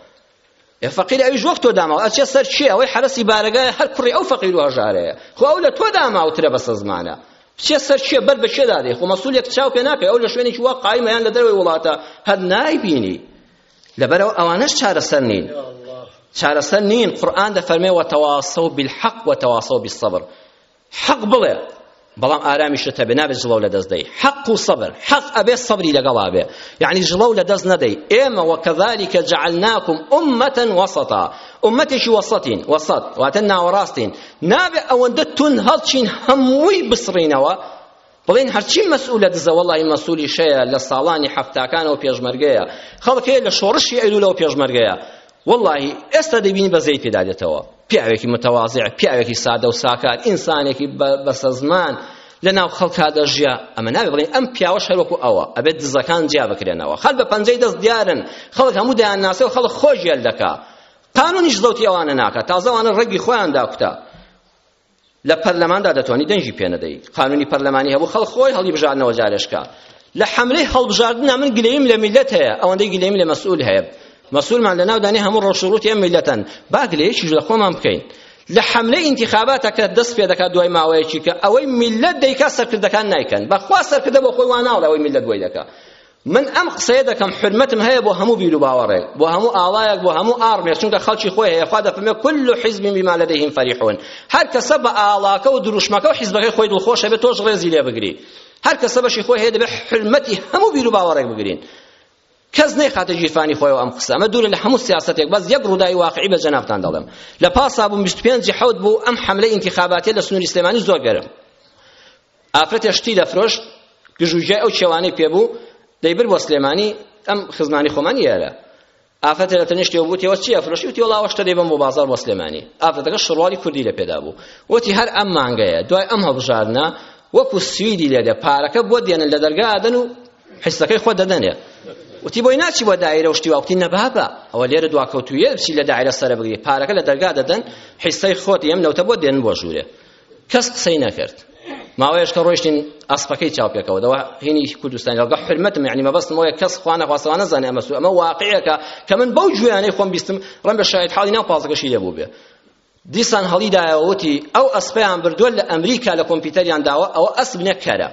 ئێ فەقیر ئەویش وەک تۆ داماوە ئەچێ سەر چێ ئەوەی حەرەسی بارەگایە هەر کوڕی ئەو فەقیر و هەژارەیە خۆ ئەو لە تۆ داماوترە بەسە زمانە چێ سەر چێ بەر بە چێدا دێ خۆ مەسئولێک چاو پێ ناکەی ئەو لە شوێنێکی وا قایمە یان لە دەرەوەی وڵاتە هەر نایبینی لەبەرەوە ئەوانەش چارەسەر نین چارەسەر نین قورئان دەفەرمێ وتواصوا بالحق وتواصوا بالصبر حەق بڵێ بەڵام ئارامیش لە تەبێ نابێت ژڵەو لەدەست دەی حەق و سەبر حەق ئەبێ سەبری لەگەڵا بێ یعنی ژڵەو لەدەست نەدەی ئێمە وەکەذالیکە جعلناکم ئومەتەن وەسەتا ئومەتێکی وەسەتین وەسەت واتە ناوەڕاستین نابێ ئەوەندە تون هەڵچین هەمووی بسڕینەوە بڵێن هەرچی مەسئولە دزە وەڵای مەسئولی شەیە لە ساڵانی حەفتاکانەوە پێشمەرگەیە خەڵکەیە لە شۆڕشی ئەیلولەوە پێشمەرگەیە وەڵی ئێستا دەبینی بەزەی پێدا دێتەوە پیاوێکی متەوازع پیاوێکی سادە و ساکار ئینسانێکی بەسە زمان لە ناو خەڵکا دەژیا ئەمە ناوێ بڵێن ئەم پیاوە شەروەکو ئەوە ئەبێت دزەکان جیا بکرێنەوە خەل بە پەنجەی دەست دیارن خەڵک هەموو دەیان ناسێ و خەڵک خۆش یەل دەکا قانونیش زەوتی ئەوانە ناکە تازەوانە ڕەگی خۆیان داکوتا لە پەرلەماندا دەتوانی دەنگی پێ نەدەی قانونی پەرلەمانی هەبوو خەڵک خۆی هەڵیبژاردنەوە جارێشکە لە حەملەی هەڵبژاردنا من گلەیم لە میلەت هەیە ئەوەندەی گلەیم لە مەسئول هەیە مەسئولمان لە ناودانی هەموو ڕۆشوڕوتی ئەم میلەتەن با گلەیەکیش لە خۆمان بکەین لە حملە ئینتخاباتەکە دەست پێ دەکات دوای ماوەیەکی کە ئەوەی میلەت دەیکا سەرکردەکان نایکەن بەخوا سەرکردە بۆ خۆی واناڵە ئەوەی میلەت بۆی دەکا من ئەم قسەیە دەکەم حرمەتم هەیە بۆ هەموو بیر و باوەڕێک بۆ هەموو ئاڵایەک بۆ هەموو ئاڕمێک چونکە خەڵکی خۆی هەیە خوا دەفەرمێ کل حزب بما لديهم فرحون هەر کەسە بە ئاڵاکە و دروشمەکە و حزبەکەی خۆی دڵخۆشە بێت تۆش ڕێزی لێ بگری هەر کەسە بەشی خۆی هەیە دەبێت حرمەتی هەموو بیر و باوەڕێک بگرین کەس نەیخاتە گیرفانی خۆیەوە ئەم قسە ئەمە دوورە لە هەموو سیاسەتێک بەس یەک ڕووداوی واقعی بە جەنابتان دەڵێم لە پاسا بووم 25 حەوت بوو ئەم حەملەی ئینتیخاباتیە لە سنووری سلێمانی زۆر گەرم ئافرەتێ شتی دەفرۆشت گژوگیای ئەو کێوانەی پێبوو دەیبر بۆ سلێمانی ئەم خزمانی خۆمان یارە ئافرەتە لە تەنیشتی و بوتیەوە چی ئەفرۆشی وتی وڵا وەشتە دەیبم بۆ بازار بۆ سلێمانی ئافرەتەکە شڕوالی کوردی لە پێدا بوو وتی هەر ئەم مانگەیە دوای ئەم هەڵبژاردنە وەکو سویدی لێدە پارەکە بۆ دێنن لە دەرگا ئەدەن و حیسەکەی خۆ دەدەنێ وتی بۆی ناچی بۆ دایرە شتی واوتی نەبابە ئەوە لێرە دواکەوتویە بچی لە دایرە سەرە بگری پارەکە لە دەرگا دەدەن حیسەی خۆت یەم نەوتە بۆ دێن بۆ ژوورێ کەس قسەی نەکرد ماوەیەش کە ڕۆیشتین ئەسپەکەی چاو پێکەوە دەوە هینی کوردستانی لەڵگە حرمەتم یعنی مەبەستم وەیە کەس خوا نەخواستەوە نەزانێ ئەمە سوو ئەمە واقعەکە کە من بەو گوێیانەی خۆم بیستم ڕەم بە شاید حاڵی ناو پازەکەشی لێ بوو بێ دیسان هەڵیدایەوە وتی ئەو ئەسپەیان بردووە لە ئەمریکا لە کۆمپیوتەریان داوە ئەوە ئەسب نەکەرە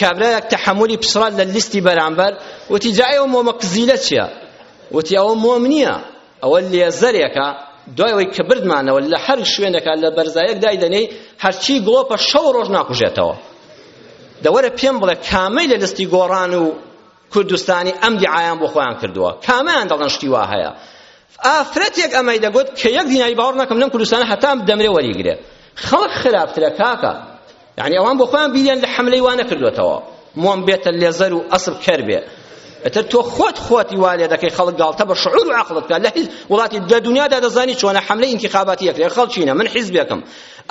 کابرایەک تەحەمولی پسڕا لە لیستی بەرامبەر وتی جا ئێوە مۆمە قزیلە چییە وتی ئەوە مۆم نییە ئەوە لێزەرێکە دوای ئەوەی کە بردمانەوە لە هەر شوێنێکە لە بەرزایەک دایدەنێی هەرچی گڵۆپە شەو ڕۆژ ناکوژێتەوە دەوەرە پێم بڵێ کامەی لە لستی گۆڕان و کوردستانی ئەم دیعایان بۆ خۆیان کردووە کامیان دەڵێن شتی وا هەیە ئافرەتێک ئەمەی دەگوت کە یەک دیناری باوەڕ ناکەم لەم کوردستانە هەتام دەمرێ وەریگرێ خەڵک خراپترە کاکە یعنی ئەوان بۆ خۆیان بیریان لە حەملەی وا نەکردوێتەوە مۆم بێتە لێزەر و ئەسڵ کەر بێ ئەتر تۆ خۆت خۆتی وا لێ دەکەی خەڵک گاڵتە بە شعور و عەقڵت بکات لە هیچ وڵاتی دە دنیادا دەزانی چۆنە حەملەی ئینتیخاباتی یەکرێ خەڵکینە من حیزبێکم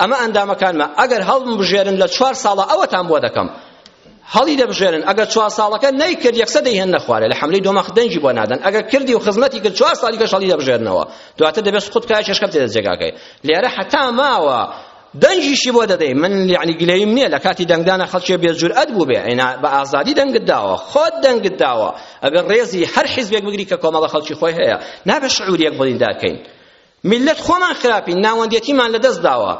ئەمە ئەندامەکانمە ئەگەر هەڵم بژێرن لە چوار ساڵە ئەوەتان بۆ دەکەم هەڵی دەبژێرن ئەگەر چوار ساڵەکە نەیکرد یەکسە دەیهێن نەخوارێ لە حەملەی دۆمەخ دەنگی بۆ نادەن ئەگەر کردی و خزمەتی کرد چوار ساڵی کەش هەڵی دەبژێرنەوە دواتر دەبێت سقوت کای چێشکەم تێدە جێگاکەی لێرە حەتا ماوە دەنگیشی بۆ دەدەی من یعنی گلەیم نییە لە کاتی دەنگدانە خەڵکێ بێ جورئەت بوو بێ ئەینا بە ئازادی دەنگت داوە خۆت دەنگت داوە ئەگەر ڕێزی هەر حیزبێک بگری کە کۆمەڵە خەڵکی خۆی هەیە نابێ شعوریەک بڵینداکەین ملت خۆمان خراپین ناوەندێتیمان لەدەست داوە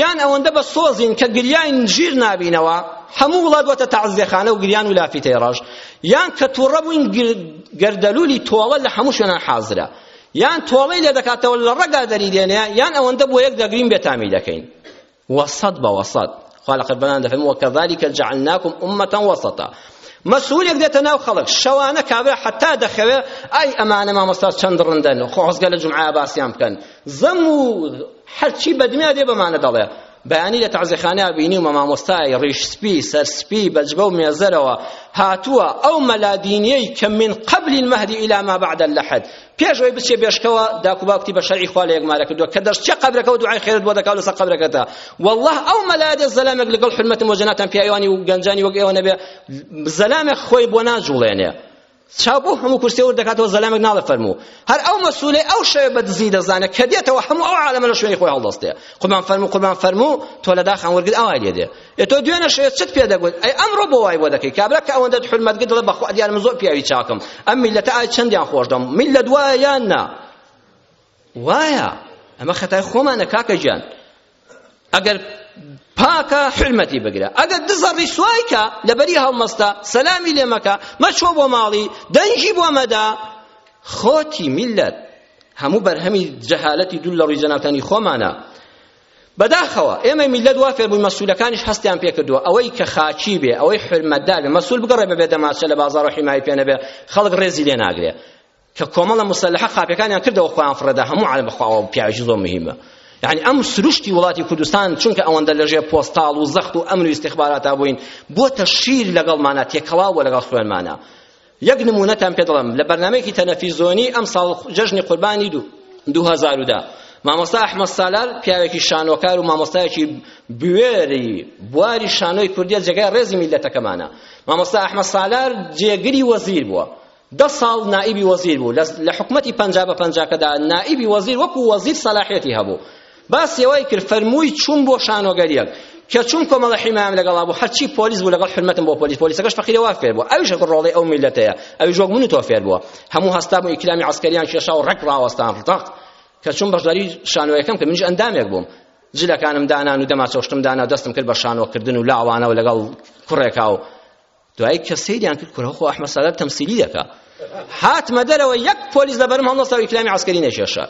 یان ئەوەندە بە سۆزین کە گریاین ژیر نابینەوە هەموو وڵات وەتە تەعزیەخانە و گریان و لافیتەی ڕەش یان کە تووڕە بووین گەردەلولی تۆڵە لە هەموو شوێنان حازرە یان تۆڵەی لێ دەکاتەوە لە ڕەگا دەری دێنێ یان ئەوەندە بۆ یەک دەگرین بێتامی دەکەین وەسەد بە وەسەد خوا لە قەربەنان دەفەرمێ وەکەذالک جعلناکم ئومەتەن وەسەتا مەسئولێک دێتە ناو خەڵک شەوانە کابرا حەتا دەخەوێ ئای ئەمانە مامۆستا چەند ڕندەن خۆزگە لە جومعە باسیان بکەن زەم و هەرچی بەدنیا دێ بەمانە دەڵێ بەیانی لە تەعزێخانەیا بینیومە مامۆستای ڕیش سپی سەر سپی بە جبە و مێزەرەوە هاتووە ئەو مەلا دینیەی کە من قبل المهدی الی ما بعد اللحد پێش ئەوی بچێ بێشکەوە داکوباوکتی بە شەرعی خوا لە یەکمارە کردووە کە دەشتێ قەبرەکە و دوعای خێرت بۆ دەکا لەسەر قەبرەکەتە والله ئەو مەلا دێ زەلامێک لەگەڵ حرمەتم و جەناتان پیاوانی و گەنجانی وەک ئێوە نەبێ زەلامێک خۆی بۆ ناجوڵێنێ چاو بۆ هەموو کورسێ ورد دەکاتەوە زەلامێک ناڵێ فەرموو هەر ئەو مەسولەی ئەو شەوێ بە دزی دەزانێ کە دێتەوە هەموو ئەو عالەمە لە شوێنی خۆی هەڵدەستێ قوربان فەرموو قوربان فەرموو تۆ لە داخان وەرگر ئەوای لێ دێ ئێ تۆ دوێنە شەوێ چت پێ دەگوت ئەی ئەمڕۆ بۆ وای بۆ دەکەی کابرا کە ئەوەندەت حورمەت گرت دەڵێ بەخوا دیارم زۆر پیاوی چاکم ئەم میلەتە ئای چەندیان خۆش دەم میلەت وایە یان نا وایە ئەمە خەتای خۆمانە کاکە گیان ئەگەر پاکە حرمەتی بگرە ئەگەر دزە ڕیسوایکە لەبەری هەڵمەستە سەلامی لێ مەکە مەچۆ بۆ ماڵی دەنگی بۆ مەدە خۆتی میلەت هەموو بەرهەمی جەهالەتی دوول لە ڕووی جەناوتانی خۆمانە بەداخەوە ئێمە میلەت وا فێربووین مەسوولەکانیش هەستیان پێکردووە ئەوەی کە خاچی بێ ئەوەی حرمەتدار بێ مەسوول بگەڕێ بەبێ دەماچە لە بازاڕ و حیمای پێ نەبێ خەڵک ڕێزی لێ ناگرێ کە کۆمەڵە مسلحە قاپیەکانیان کردەوە خۆیان فڕێدا هەموو عالم بەخواوە پیاوێکی زۆر مهمە یعنی ئەم سروشتی وڵاتی کوردستان چونکە ئەوەندە لەژێ پۆستاڵ و زەخت و ئەمن و استخباراتا بووین بۆتە شیر لەگەڵمانە تێکەڵاو بۆ لەگەڵ خوێنمانە یەک نمونەتان پێ دەڵێم لە بەرنمەیەکی تەلەفیزۆنی ئەم ساڵ جەژنی قوربانی دوو دوو هەزار و دا مامۆستا ئەحمەد سالار پیاوێکی شانۆکار و مامۆستایەکی بوێری بواری شانۆی کوردیە جێگای ڕێزی میلەتەکەمانە مامۆستا ئەحمەد سالار جێگری وەزیر بووە دە ساڵ نائیبی وەزیر بوو لە حکومەتی پەنجا بە پەنجاکەدا نائیبی وەزیر وەکو وەزیر سەلاحیەتی هەبوو باسی وای کرد فەرمووی چوون بۆ شانۆگەریەک کە چوون کۆمەڵە حیمام لەگەڵا بوو هەرچی پۆلیس بوو لەگەڵ حرمەتم بۆ پۆلیس پۆلیسەکەش فەقیرە وا فێر بوو ئەویش هەکو ڕۆڵەی ئەو میلەتەیە ئەویش وەک من و تۆ فێر بووە هەموو هەستا بوو ئیکرامی عەسکەریان کێشا و ڕەک ڕاوەستان ڕتەق کە چوون بەشداری شانۆیەکەم کە منیش ئەندامێک بووم جلەکانم دانان و دەماچەوشتم دانا دەستم کرد بە شانۆکردن و لاوانەوە لەگەڵ کوڕێکا و دوایی کە سەیریان کرد کورە خۆ ئەحمەد سادات تەمسیلی دەکا هاتمە دەرەوە یەک پۆلیس لەبەرم هەڵنەسا و ئیکرامی عەسکەری نەکێشا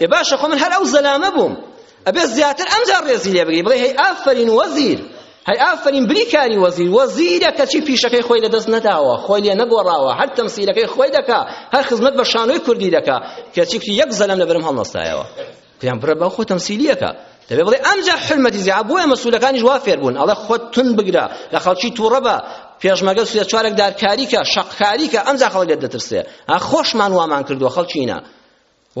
ئێ باشە خۆ من هەر ئەو زەلامە بووم ئەبێ زیاتر ئەمجا ڕێزی لێ بگری بڵێ هەی ئافەرین وەزیر هەی ئافەرین بریکاری وەزیر وەزیرە کەچی پیشەکەی خۆی لەدەست نەداوە خۆی لێ نەگۆڕاوە هەر تەمسیلەکەی خۆی دەکا هەر خزمەت بە شانۆی کوردی دەکا کەچی یەک زەلام لەبەرم هەڵنەستایەوە پێیان بڕێ با خۆ تەمسیلیەکە دەبێ بڵێ ئەمجا حرمەتی زیاد بۆیە مەسولەکانیش وا فێر بوون ئەڵێ خۆت تون بگرە لە خەڵکی تووڕە بە پێشمەگە سوێ چوارێک دارکاریکە شەقکاریکە ئەمجا خەڵک لێت دەترسێ ها خۆشمان وامان کردووە خەڵکینە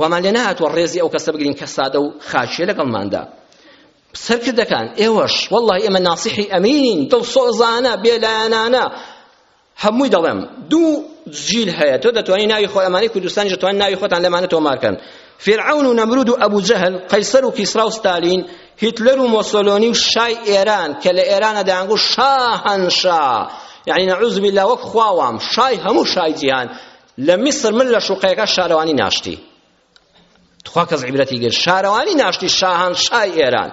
وامان لێ نەهاتووە ڕێزی ئەو کەسە بگرین کە سادە و خاچیە لەگەڵماندا سەرکردەکان ئێوەش والله ئێمە ناسیحی ئەمینین دڵسۆزانە بێلایەنانە هەمووی دەڵێم دوو جیل هەیە تۆ دەتوانی ناوی خۆ ئەمانەی کوردستانیش دەتوانن ناوی خۆتان لەمانە تۆمار کەن فرعون و نمرود و ابو جهل قیصر و کیسرا و ستالین هیتلر و موسولونی و شای ئێران کە لە ئێرانە دەیانگو شاهنشا یعنی نعوذ بالله وەک خواوام شای هەموو شای جیهان لە میسر من لە شوقەیەکە شارەوانی ناشتی تخوا کەس عیبرەتی گرت شارەوانی ناشتی شاهنشای ئێران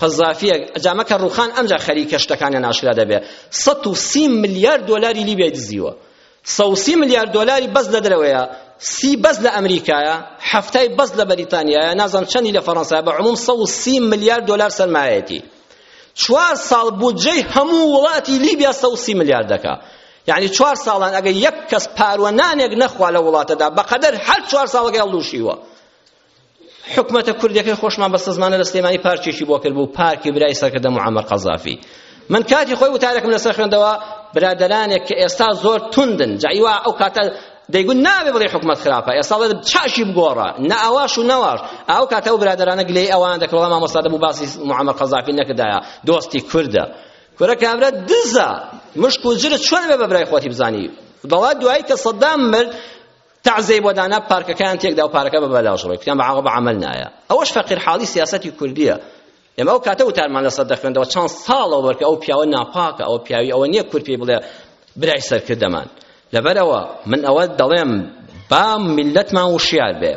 قەزافیە جامە کە ڕوخان ئەمجا خەریکە شتەکانە ناشرا دەبێ سەد و سی ملیار دۆلاری لیبیای دزیوە سە و سی ملیار دۆلاری بەس لە درەوەیە سی بەس لە ئەمریکایە هەفتای بەس لە بەریتانیایە نازان چەندی لە فەڕەنسا بە عموم سە و سی ملیار دۆلار سەرمایەتی چوار ساڵ بودجەی هەموو وڵاتی لیبیا سە و سی ملیار دەکا یعنی چوار ساڵان ئەگە یەک کەس پاروە نانێک نەخوا لە وڵاتەدا بەقەدەر هەر چوار ساڵەکەی هەڵدوشیوە حکومەتە کوردەکەی خۆشمان بە سزمانە لە سلێمانی پارکێکی بۆ کرد بوو پارکی برای سەرکردە معمر قەزافی من کاتی خۆی وتارێکم لەسەر خوێندەوە برادەرانێک کە ئێستا زۆر توندن جایوا ئەو کاتە دەیگوت نابێ بڵێ حکومەت خراپە ئێستا بڵێ چاشی بگۆڕە نە ئاواش و نەواش ئەو کاتە و برادەرانە گلەی ئەوان دەکەڵ وەڵام مامۆستا دەبوو باسی معمر قەزافی نەکردایە دۆستی کوردە کورە کابرا دزە مشک و جرت چۆن بێ بە برای خۆتی بزانی دەڵات دوایی کە سەدام مرد تەعزێی بۆ دانا پارکەکەیان تێکدا و پارەکە بە بەلاش ڕۆی کوتیان بە عاقڵ بە عەمەل نایە ئەوەش فەقیر حاڵی سیاسەتی کوردیە ئێمە ئەو کاتە وتارمان لەسەر دەخوێندەوە چەند ساڵەوە بەرکە ئەو پیاوە ناپاکە ئەو پیاوی ئەوە نییە کورد پێی بڵێ برای سەرکردەمان لەبەرەوە من ئەوە دەڵێم با میلەتمان وشیار بێ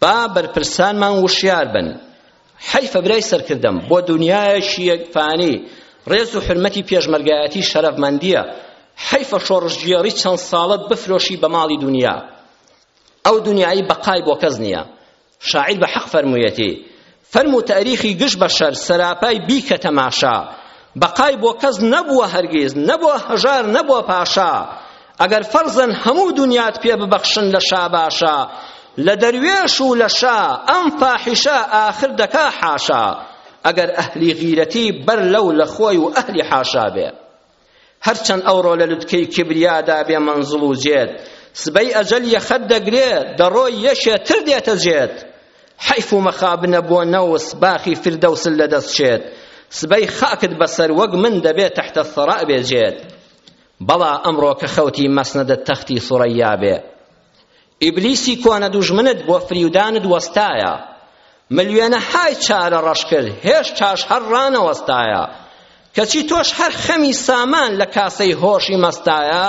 با بەرپرسانمان وشیار بن حەیفە برای سەرکردەم بۆ دنیایەکی یەکفانی ڕێز و حرمەتی پێشمەرگایەتی شەرەفمەندیە حەیفە شۆڕشگێڕی چەند ساڵت بفرۆشی بە ماڵی دنیا ئەو دنیایی بەقای بۆ کەس نییە شاعیر بە حەق فەرموویەتی فەرموو تاریخی گشت بەشەر سەراپای بیکە تەماشا بەقای بۆ کەس نەبووە هەرگیز نەبووە هەژار نەبووە پاشا ئەگەر فەرزەن هەموو دنیات پێ ببەخشن لە شاباشە لە دەروێش و لە شا ئەم فاحیشە ئاخر دەکا حاشا ئەگەر ئەهلی غیرەتی بەر لەو لە خۆی و ئەهلی حاشا بێ هەرچەند ئەوڕۆ لە لوتکەی کبریادا بێ مەنزڵ و جێت سبەی ئەجەل یەخەت دەگرێ دەڕۆی یەشێ تر دێتە جێت حەیف و مەخابنە بۆ نەوس باخی فردەوسل لەدەست چێت سبەی خاکت بەسەر وەک من دەبێ تەحتە سەڕا بێ جێت بەڵا ئەمڕۆ کە خەوتی مەسنەدە تەختی سوڕەیا بێ ئیبلیسی کۆنە دوژمنت بۆ فریودانت وەستایە ملیۆنەهای چارە ڕەش کرد هێشتاش هەر ڕانەوەستایە کەچی تۆش هەر خەمی سامان لە کاسەی هۆشی مەستایە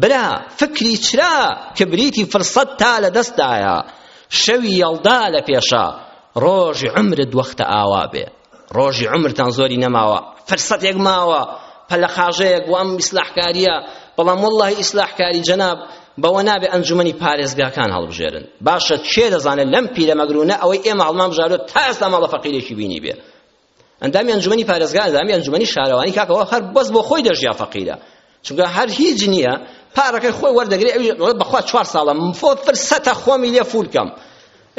برا فکری چرا کبریتی فرسەت تا لە دەستایە شەوی یەڵدا لە پێشە ڕۆژی عمرت وەختە ئاوا بێ ڕۆژی عمرتان زۆری نەماوە فرسەتێک ماوە پەلەقاژەیەک وام ئیسلاحکاریە بەڵام واللهی ئیسلاحکاری جەناب بەوە نابێ ئەنجومەنی پارێزگاکان هەڵبژێرن باشە کێ دەزانێت لەم پیرەمەگرونە ئەوەی ئێمە هەڵمان بژارۆ تا ئێستا ماڵە فەقیرێکی بینی بێ ئەندامی ئەنجومەنی پارێزگا ئەندامی ئەنجومەنی شارەوانی کاکەوە هەر بەس بۆ خۆی دەژیا فەقیرە چونکە هەر هیچ نییە پارەکەی خۆی وەردەگری ئەوی بەخوا چوار ساڵە فۆ فرسەتە خۆمی لێ فول کەم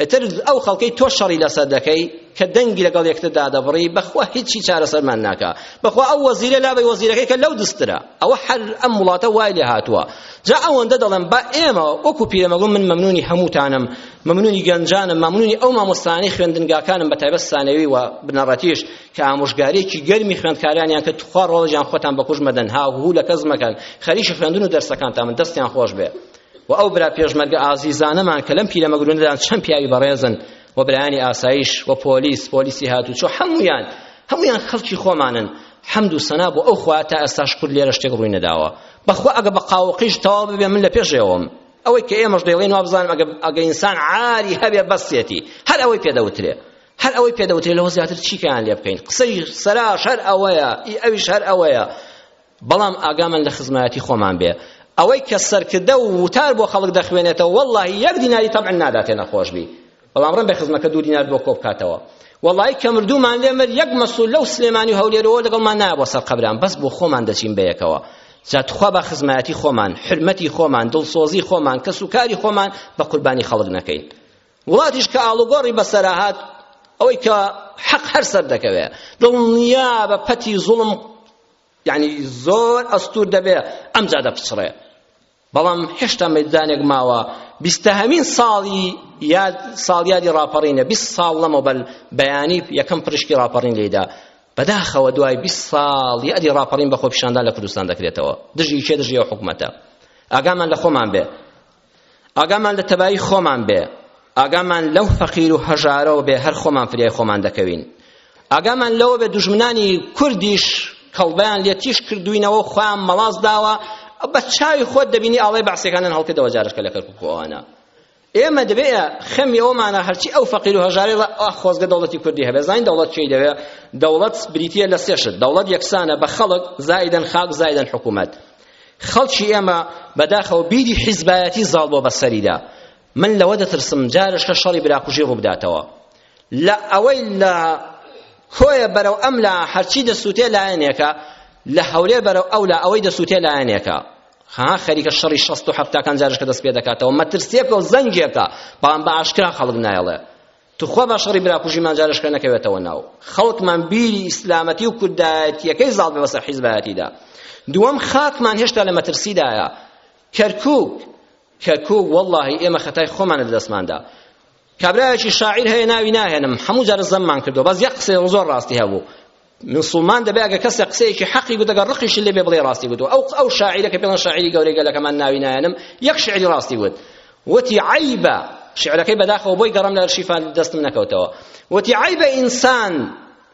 ئەتر ئەو خەڵکەی تۆ شەڕی لەسەر دەکەی کە دەنگی لەگەڵ یەکتر دادەبڕی بەخوا هیچی چارەسەرمان ناکا بەخوا ئەو وەزیرە لابەی وەزیرەکەی کە لەو دسترە ئەوە هەر ئەم وڵاتە وای لێ هاتووە جا ئەوەندە دەڵێم با ئێمە وەکو پیرەمەگوم من مەمنونی هەمووتانم مەمنونی گەنجانم مەمنونی ئەو مامۆستانەی خوێندنگاکانم بە تایبەت سانەوی و بنەڕەتیش کە ئامۆژگاریەکی گەرمی خوێندکارانیان کە تخوا ڕۆڵەجان خۆتان بەکوش مەدەن هاوهوو لە کەس مەکەن خەریکی خوێندن و دەرسەکانتان من دەستیان خۆش بێ و ئەو برا پێشمەرگە ئازیزانەمان کە لەم پیرە مەگرونەدان چەند پیاوی بەڕێزن و برایانی ئاسایش و پۆلیس پۆلیسی هاتوچۆ هەمویان هەمویان خەڵکی خۆمانن حەمد و سەنا بۆ ئەو خوا تا ئێستا شکر لێرە شتێک ڕووی نەداوە بەخوا ئەگە بە قاوقیش تەواو ببێ من لە پێشێوەم ئەوەی کە ئێمەش دەیڵێن وا بزانم ئەگە ئەگە ئینسان عاری هەبێ بەسێتی هەر ئەوەی پێدەوترێ هەر ئەوەی پێدەوترێت لەوە زیاتر چیکەیان لێ بکەین قسەی سەراش هەر ئەوەیە ئی ئەویش هەر ئەوەیە بەڵام ئاگامان لە خزمایەتی خۆمان بێ ئەوەی کە سەرکردە و وتار بۆ خەڵک دەخوێنێتەوە والله یەک دیناری تەبعن ناداتێ نەخۆش بی بەڵام ڕم بە خزمەکە دوو دینار بۆ کۆ بکاتەوە وڵی کە مردوومان لێ مر یەک مەسول لەو سلێمانی هەولێرەوە لەگەڵمان نایە بۆ سەر قەبران بەس بۆ خۆمان دەچین بەیەکەوە جاتخوا بە خزمایەتی خۆمان حرمەتی خۆمان دڵسۆزی خۆمان کەس و کاری خۆمان بە قوربانی خەڵک نەکەین وڵاتیش کە ئاڵوگۆڕی بەسەرا هات ئەوەی کە حەق هەر سەر دەکەوێ دڵنیا بە پەتی زوڵم یعنی زۆر ئەستور دەبێ ئەمجا دەپچڕێ بەڵام هێشتا مەدانێک ماوە بیستەهەمین ساڵی یاد ساڵیادی ڕاپەڕینە بیست ساڵ لەمەوبەر بەیانی یەکەم پرشکی ڕاپەڕین لێدا بەداخەوە دوای بیست ساڵ یادی ڕاپەڕین بە خۆپیشاندان لە کوردستان دەکرێتەوە دژی کێ دژی ئەو حکومەتە ئاگامان لە خۆمان بێ ئاگامان لە تەبایی خۆمان بێ ئاگامان لەو فەقیر و هەژارەوە بێ هەر خۆمان فریای خۆمان دەکەوین ئاگامان لەوە بێ دوژمنانی کوردیش کەڵبیان لێ تیش کردوینەوە خۆیان مەڵاس داوە بە چاوی خۆت دەبینی ئاڵای بەعسەکانن هەڵکردەوە جارشکە لە کەرکوک و ئەوانە ئێمە دەبێ خەمی ئەومانە هەرچی ئەو فەقیر و هەژارێ خۆزگە دەوڵەتی کوردی هەبێ زانین دەوڵەت چی دەوێ دەوڵەت بریتیە لە سێشت دەوڵەت یەکسانە بە خەڵک زایدەن خاک زایدەن حکوومەت خەڵکی ئێمە بەداخەوە بیری حیزبایەتی زاڵ بۆ بەسەریدا من لەوە دەترسم جارش کە شەڕی براکوژی ڕووبداتەوە لە ئەوەی لە کۆیە بەرەو ئەم لا هەرچی دەسووتێ لایەنێکە لە هەولێر بەرەو ئەو لا ئەوەی دەسووتێ لایەنێکە ها خەریکە شەڕی شەست و حەفتاکان جارشکە دەست پێ دەکاتەوە مەترسیەکە و زەنگێکە بەڵام بە ئاشکرا خەڵک نایڵێ توخوا با شەڕی براکوژیمان جارشکە نەکەوێتەوە ناو خەڵکمان بیری ئیسلامەتی و کوردایەتیەکەی زاڵ بێ بەسەر حیزبایەتیدا دووەم خاکمان هێشتا لە مەترسیدایە کەرکوک کەرکوک واللهی ئێمە خەتای خۆمانە دەستماندا کابراایکی شاعیر هەیە ناوی ناهێنم هەموو جارە زەممان کردو بەس یە قسێ زۆر ڕاستی هەبوو مسڵمان دەبێ ئەگەر کەسێک قسەیەکی حەقی گوت ئەگەر ڕقیش لێ بێ بڵێ ڕاستی گوتووە ئەو ئەو شاعیرە کە پێڵەن شاعیری گەورەی گەلەکەمان ناوی نایەنم یەک شعری ڕاستی گوت وتی عیبە شعرەکەی بەداخەوە بۆی گەڕم لە ئەرشیفان دەستم نەکەوتەوە وتی عیبە ئینسان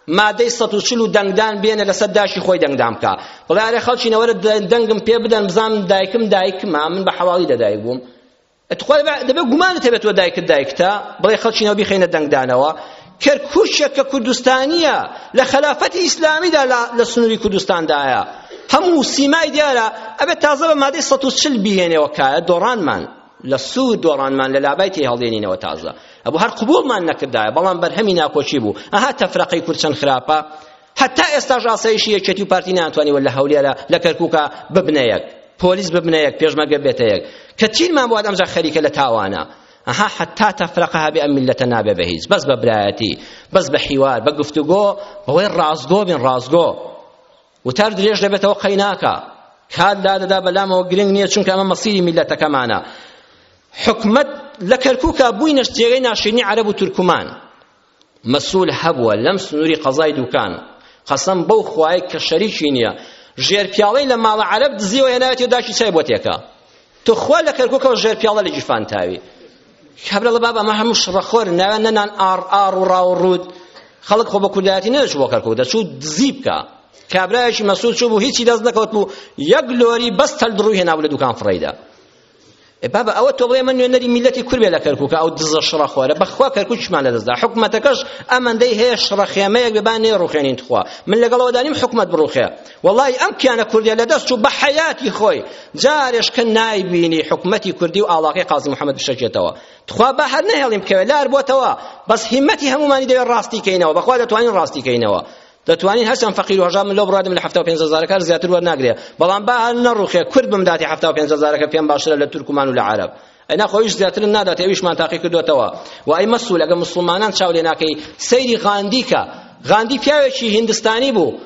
مادەی سەد و چل و دەنگدان بێنە لەسەر داشی خۆی دەنگدان بکە بڵێ ئەرێ خەڵکی نەوەرە دەنگم پێ بدەن بزانم دایکم دایکمە من بە حەواڵی دەدایک بووم اتخوای بە دەبێ گومانت هەبێت تۆ دایکت دایکتە بڵێ خەڵکی ناو بیخەینە دەنگدانەوە کە کوچێک کە کوردستانیە لە خەلافەتی ئیسلامیدا لە سنووری کوردستاندایە هەموو سیمای دیارە ئەبێت تازە بە مادەی سەد و چل بیهێنەوە کایە دۆڕانمان لە سوور دۆڕانمان لە لابای تێ هەڵدێنینەوە تازە ئەبوو هەر قبوڵمان نەکردایە بەڵام بەرهەمی ناکۆکی بوو ئەها تەفرەقەی کورد چەند خراپە هەتا ئێستاش ئاسایشی یەکێتی و پارتی نەیانتوانیوە لە هەولێرە لە کەرکووکە ببنە یەک پۆلیس ببنە یەک پێشمەرگە بێتە یەک کە تیرمان بوات ئەمجا خەریکە لە تاوانە ئەها حتا تەفرەقە هەبێ ئەم میلەتە نابێ بە هیچ بەس بە برایەتی بەس بە حیوار بە گفتوگۆ بەوەی ڕاستگۆ بین ڕاستگۆ وتار درێژ دەبێتەوە قەیناکە کات دادەدا بەلامەوە گرنگ نییە چونکە ئەمە مەسیری میلەتەکەمانە حکومت لە کەرکووکە بووینەش جێگەی ناشرینی عەرەب و تورکمان مەسول هەبووە لەم سنووری قەزای دووکان قەسەم بەو خوایە کە شەریکی نییە ژێر پیاڵەی لە ماڵە عەرەب دزیەوە هێناوێتی و داکی چای بۆ تێکا تو خوا لە کەرکوکەوە ژێر پیاڵە لە گیرفان تاوی کابرا بابا ئەمە هەموو شڕەخۆر ناوێن نەنان ئاڕ ئاڕ و ڕاو ڕوود خەڵک خۆ بە کوردایەتی نەدەچوو بۆ کەرکوک دەچوو دزی بکە کابرایەکی مەسول چوو بوو هیچی دەست نەکەوت بوو یەک لۆری بەس تەل دڕوی هێنابوو لە دوکان فڕەیدا بابا ئەوە تۆ بڵێ من نوێنەری میلەتی کورد بێ لە کەرکووکە ئەو دزە شڕە خۆرە بەخوا کەرکووکیشمان لەدەستدا حکومەتەکەش ئەمەندەی هەیە شڕە خێمەیەک بێ با نێڕوخێنین تخوا من لەگەڵەوە دانیم حکومەت بڕوخێ وەڵی ئەم کیانە کوردە لەدەست چوو بە حەیاتی خۆی جارێش کە نایبینی حکومەتی کوردی و ئاڵاقەی قازی محەممەد بشەکێتەوە تخوا با هەر نەهێڵیم بکەوێ لار بۆتەوە بەس هیمەتی هەمومانی دەوێت ڕاستی کەینەوە بەخوا دەتوانین ڕاستی کەینەوە دەتوانین هەرچەند فەقیر و هەژام من لەو بڕوادم لە حەفتا و پێنج هەزارەکە زیاتر وەرناگرێ بەڵام با هەر نەڕوخێ کورد بمداتێ حەفتا و پێنج هەزارەکە پێم باشترە لە تورکمان و لە عەرەب ئەنا خۆیش زیاترم نادات ئەویشمان تاقی کردوتەوە و ئەی مەسول ئەگە مسلمانان چاو لێ ناکەی سەیری غاندی کە غاندی پیاوێکی هندستانی بوو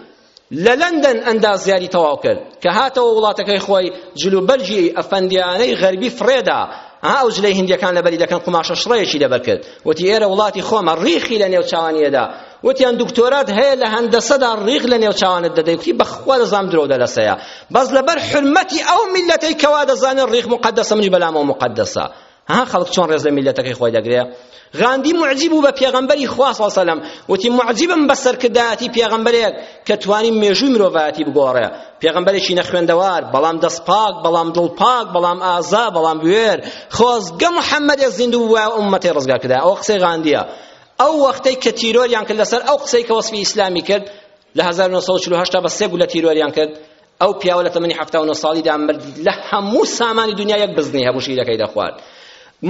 لە لەندەن ئەندازیاری تەواو کرد کە هاتەوە وڵاتەکەی خۆی جلوبەرگی ئەفەندیانەی غەربی فڕێدا ها ئەو جلەی هندیەکان لەبەری دەکەن قوماشە شڕەیەکی لەبەر کرد وتی ئێرە وڵاتی خۆمە ڕیخی لە نێو چاوانیەدا وتیان دکتۆرات هەیە لە هەندەسەدا ڕیق لە نێو چاوانت دەدەی وتی بەخوا دەزانم درۆ دەلەسەیە بەس لەبەر حرمەتی ئەو میلەتەی کەوا دەزانێت ڕیق مقدسە منیش بەلامەوە مقدسە ها خەڵک چۆن ڕێز لە میلەتەکەی خۆی دەگرێ غاندی معجیب بوو بە پێغەمبەری خوا صلی الله علیه وسلم وتی معجیبم بە سەرکردایەتی پێغەمبەرێک کە توانی مێژووی مرۆڤایەتی بگۆڕێ پێغەمبەرێکی نەخوێندەوار بەڵام دەست پاک بەڵام دڵ پاک بەڵام ئازا بەڵام بوێر خۆزگە محەممەدێ زیندوو بووە ئومەتەی ڕزگار کردا ئەو قسەی غاندیە ئەو وەختەی کە تیرۆریان کرد لەسەر ئەو قسەی کە وەسفی ئیسلامی کرد لە 1948 بە سێ گولە تیرۆریان کرد ئەو پیاوە لە تەمەنی 79 ساڵیدا مرد لە هەموو سامانی دنیا یەک بزنی هەبوو شیرەکەی دەخوارد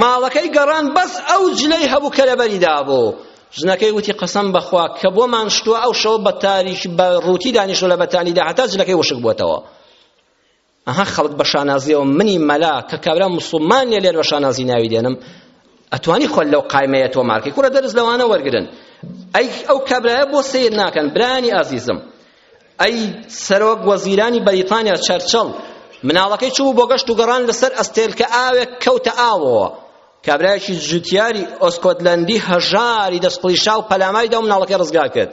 ماڵەکەی گەڕان بەس ئەو جلەی هەبوو کە لەبەری دابوو ژنەکەی وتی قەسەم بەخوا کە بۆمان شتووە ئەو شەوە بە تاریک بە ڕووتی دانیشتوە لە بەتانیدا هەتا جلەکەی وشک بووتەوە ئەها خەڵک بە شانازیەوە منی مەلا کە کابرا مسلمان نیە لێر بە شانازی ناوی دێنم ئەتوانی خۆل لەو قایمەیە تۆ مارکی کوڕە دەرس لەوانە وەرگرن ئەی ئەو کابرایە بۆ سیر ناکەن برانی ئازیزم ئەی سەرۆک وەزیرانی بەریتانیا چەرچڵ مناڵەکەی چوو بۆ گەشت و گەڕان لەسەر ئەستێلکە ئاوێک کەوتە ئاوەوە کابرایەکی جوتیاری ئۆسکۆتلەندی هەژاری دەستپڵیشا و پەلامای دا و مناڵەکەی ڕزگار کرد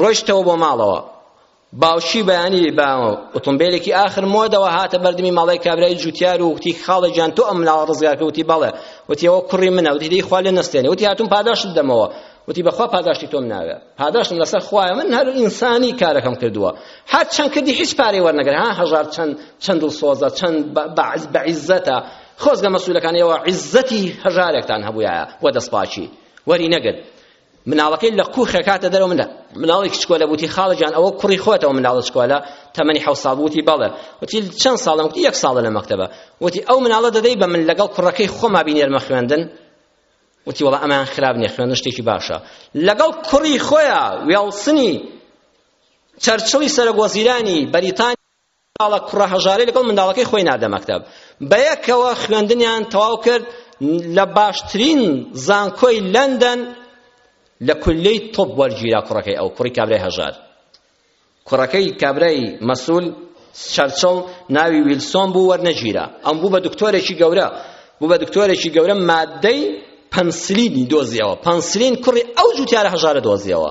ڕۆیشتەوە بۆ ماڵەوە باوشی بەیانی بە ئۆتۆمبیلێکی ئاخر مۆدەوە هاتە بەردمی ماڵی کابرای جوتیار و وتی خاڵە گیان تۆ ئەم مناڵە ڕزگار کرد وتی بەڵێ وتی ئەوە کوڕی منە وتی دەی خوا لێ نەستێنێ وتی هاتووم پاداشت بدەمەوە وتی بەخوا پاداشتی تۆم ناوێ پاداشتم لەسەر خوایە من هەر ئینسانی کارەکەم کردووە هەر چەند کردی هیچ پارەی وەرنەگەر ها هەژار چەند چەند دڵسۆزە چەند بە عیزەتە خۆزگە مەسوولەکان ئێوە عیزەتی هەژارێکتان هەبوویایە و دەستپاکی وەری نەگرت مناڵەکەی لە قوخێ کاتە دەرەوە منە مناڵێکی چکۆلە بوتی خاڵە جان ئەوە کوڕی خۆتەوە مناڵە چکۆلە تەمەنی حەوت ساڵ بوتی بەڵێ وتی چەند ساڵە وتی یەک ساڵە لە مەکتەبە وتی ئەو مناڵە دەدەی بە من لەگەڵ کوڕەکەی خۆما بینێرمە خوێندن وتی وەڵا ئەمەیان خراپ نییە خوێندن شتێکی باشە لەگەڵ کوڕی خۆیان وێڵسنی چەرچڵی سەرۆک وەزیرانی بەریتانیا منداڵە کوڕە هەژارەی لەگەڵ منداڵەکەی خۆی ناردە مەکتەب بەیەکەوە خوێندنیان تەواو کرد لە باشترین زانکۆی لەندەن لە کولەی تۆپ وەرگیرا کوڕەکەی ئەو کوڕی کابرای هەژار کوڕەکەی کابرای مەسول چەرچڵ ناوی ویلسۆن بوو وەرنەگیرا ئەم بوو بە دکتۆرێکی گەورە بوو بە دکتۆرێکی گەورە مادەی پەنسلینی دۆزیەوە پەنسلین کوڕی ئەو جوتیارە هەژارە دۆزیەوە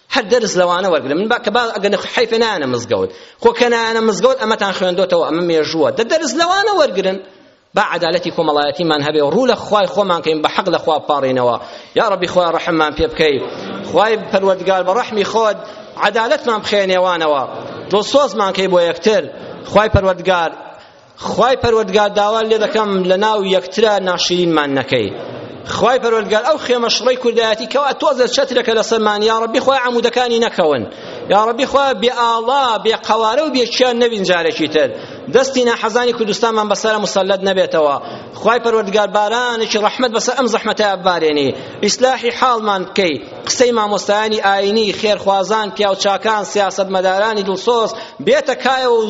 هەر دەرس لەوانە وەرگرن من با کە با ئەگەر حەیفێ نایەنە مزگەوت خۆ کە نایەنە مزگەوت ئەمەتان خوێندۆتەوە ئەمە مێژووە دە دەرس لەوانە وەرگرن با عدالەتی کۆمەڵایەتیمان هەبێ ڕوو لە خوای خۆمان کەین بە حەق لە خوا پاڕینەوە یا ڕەبی خوا ڕەحممان پێ بکەی خوای پەروەردگار بە ڕەحمی خۆت عدالەتمان بخێنێوانەوە دڵسۆزمان کەی بۆ یەکتر خوای پەروەردگار خوای پەروەردگار داوات لێ دەکەم لەناو یەکترا ناشرینمان نەکەی خوای پەروەردگار ئەو خێمە شڕەی کوردایەتی کەوا تۆزە چەترەکە لەسەرمان یا ڕەبی خوای عەمودەکانی نەکەون یا ڕەبی خوا بێ ئاڵا بێ قەوارە و بێ کیان نەبین جارێکی تر دەستی ناحەزانی کوردستانمان بەسەر مسلط نەبێتەوە خوای پەروەردگار بارانێکی ڕەحمەت بەسەر ئەم زەحمەتە بارێنی ئیسلاحی حاڵمان بکەی قسەی مامۆستایانی ئاینی خێرخوازان پیاوچاکان سیاستمەدارانی دڵسۆز بێتە کایەوە و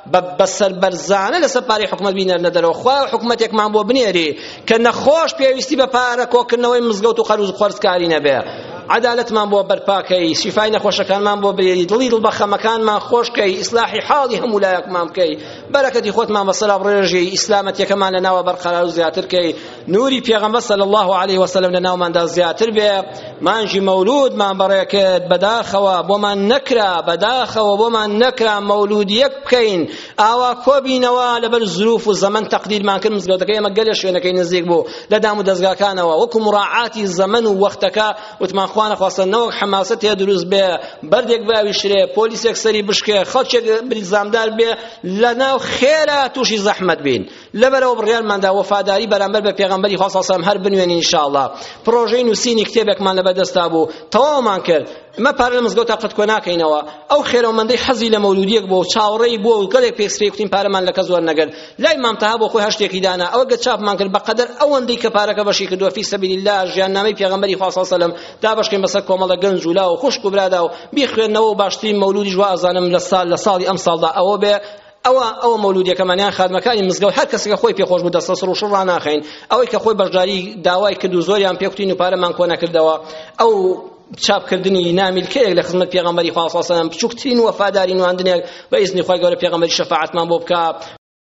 بە بەسەربەرزانە لەسەر پارەی حکومەت بینەرنە دەرەوە خوایە حکومەتێکمان بۆ بنێری کە نەخۆش پێویستی بە پارە کۆکردنەوەی مزگەوت و قەرز و قەرزکاری نەبێ عدالتمان بۆ بەرپاکەی شیفای نەخۆشەکانمان بۆ بێری دڵی دڵ بەخەمەکانمان خۆشکەی ئیسلاحی حاڵی هەموو لایەکمان بکەی بەرەکەتی خۆتمان بەسەر ڕێژی ئیسلامەتەکەمان لە ناوە بەرقەرار و زیاتر کەی نوری پێغەمبەر صلی الله علیه وسلم لە ناوماندا زیاتر بێ مانجی مەولودمان بەڕێ کرد بەداخەوە بۆمان نەکرا بەداخەوە بۆمان نەکرا مەولود یەک بکەین ئاوا کۆبینەوە لەبەر زروف و زەمن تەقدیرمان کرد مزگەوتەکە ئێمە گەلێ شوێنەکەی نزیک بوو لە دام و دەزگاکانەوە وەکو مراعاتی زەمن و وەختەکە وتمان خوا نەخواستە نەوەک حەماسە تێ دروست بێ بەردێک باویشرێ پۆلیسێک سەری بشکێ خەڵکێک بریزامدار بێ لە ناو خێرا تووشی زەحمەت بین لەبەرئەوە بڕیارماندا وەفاداری بەرامبەر بە پێغەمبەری خوا صلی الله علیه و سلم هەر بنوێنین ان شاء الله پرۆژەی نووسینی کتێبێکمان لەبەردەستدا بوو تەواومان کرد ئمە پارە لە مزگەوتا قەت کۆ ناکەینەوە ئەو خێرەومەندەی حەزی لە مەولودیەک بۆ چاوەڕێی بۆ و گەلێک پێکسری کوتین پارەمان لە کەس وەرنەگرت لای مام تەها بۆ خۆی هەر شتێکی دانا ئەوە گە چاپمان کرد بەقەدەر ئەوەندەی کە پارەکە بەشی کردووە فی سەبیل الله ژیاننامەی پێغەمبەری خوا صلی الله علیه و سلم دابەشکەین بەسەر کۆمەڵە گەنج و لا و خوشک و برادا و بیخوێنەوە و باشترین مەولودیش وا ئەزانم لە سال لە ساڵی ئەم ساڵدا ئەوە بێ ئەوە ئەوە مەولودەکەمان یان خادمەکانی مزگەوت هەر کەسێکە خۆی پێخۆش بوو دەستە سڕ و شڕ ڕاناخەین ئەوەی کە خۆی بەشداری داوای کرد و زۆریان پێکوتین و پارەمان کۆ نەکردەوە ئەو چاپکردنی نامیلکەیەک لە خزمەت پێغەمبەری خوا صلی الله علیه و سلم بچووکترین وەفاداری نواندنێک بە ئیزنی خوای گەورە پێغەمبەری شەفاعەتمان بۆ بکە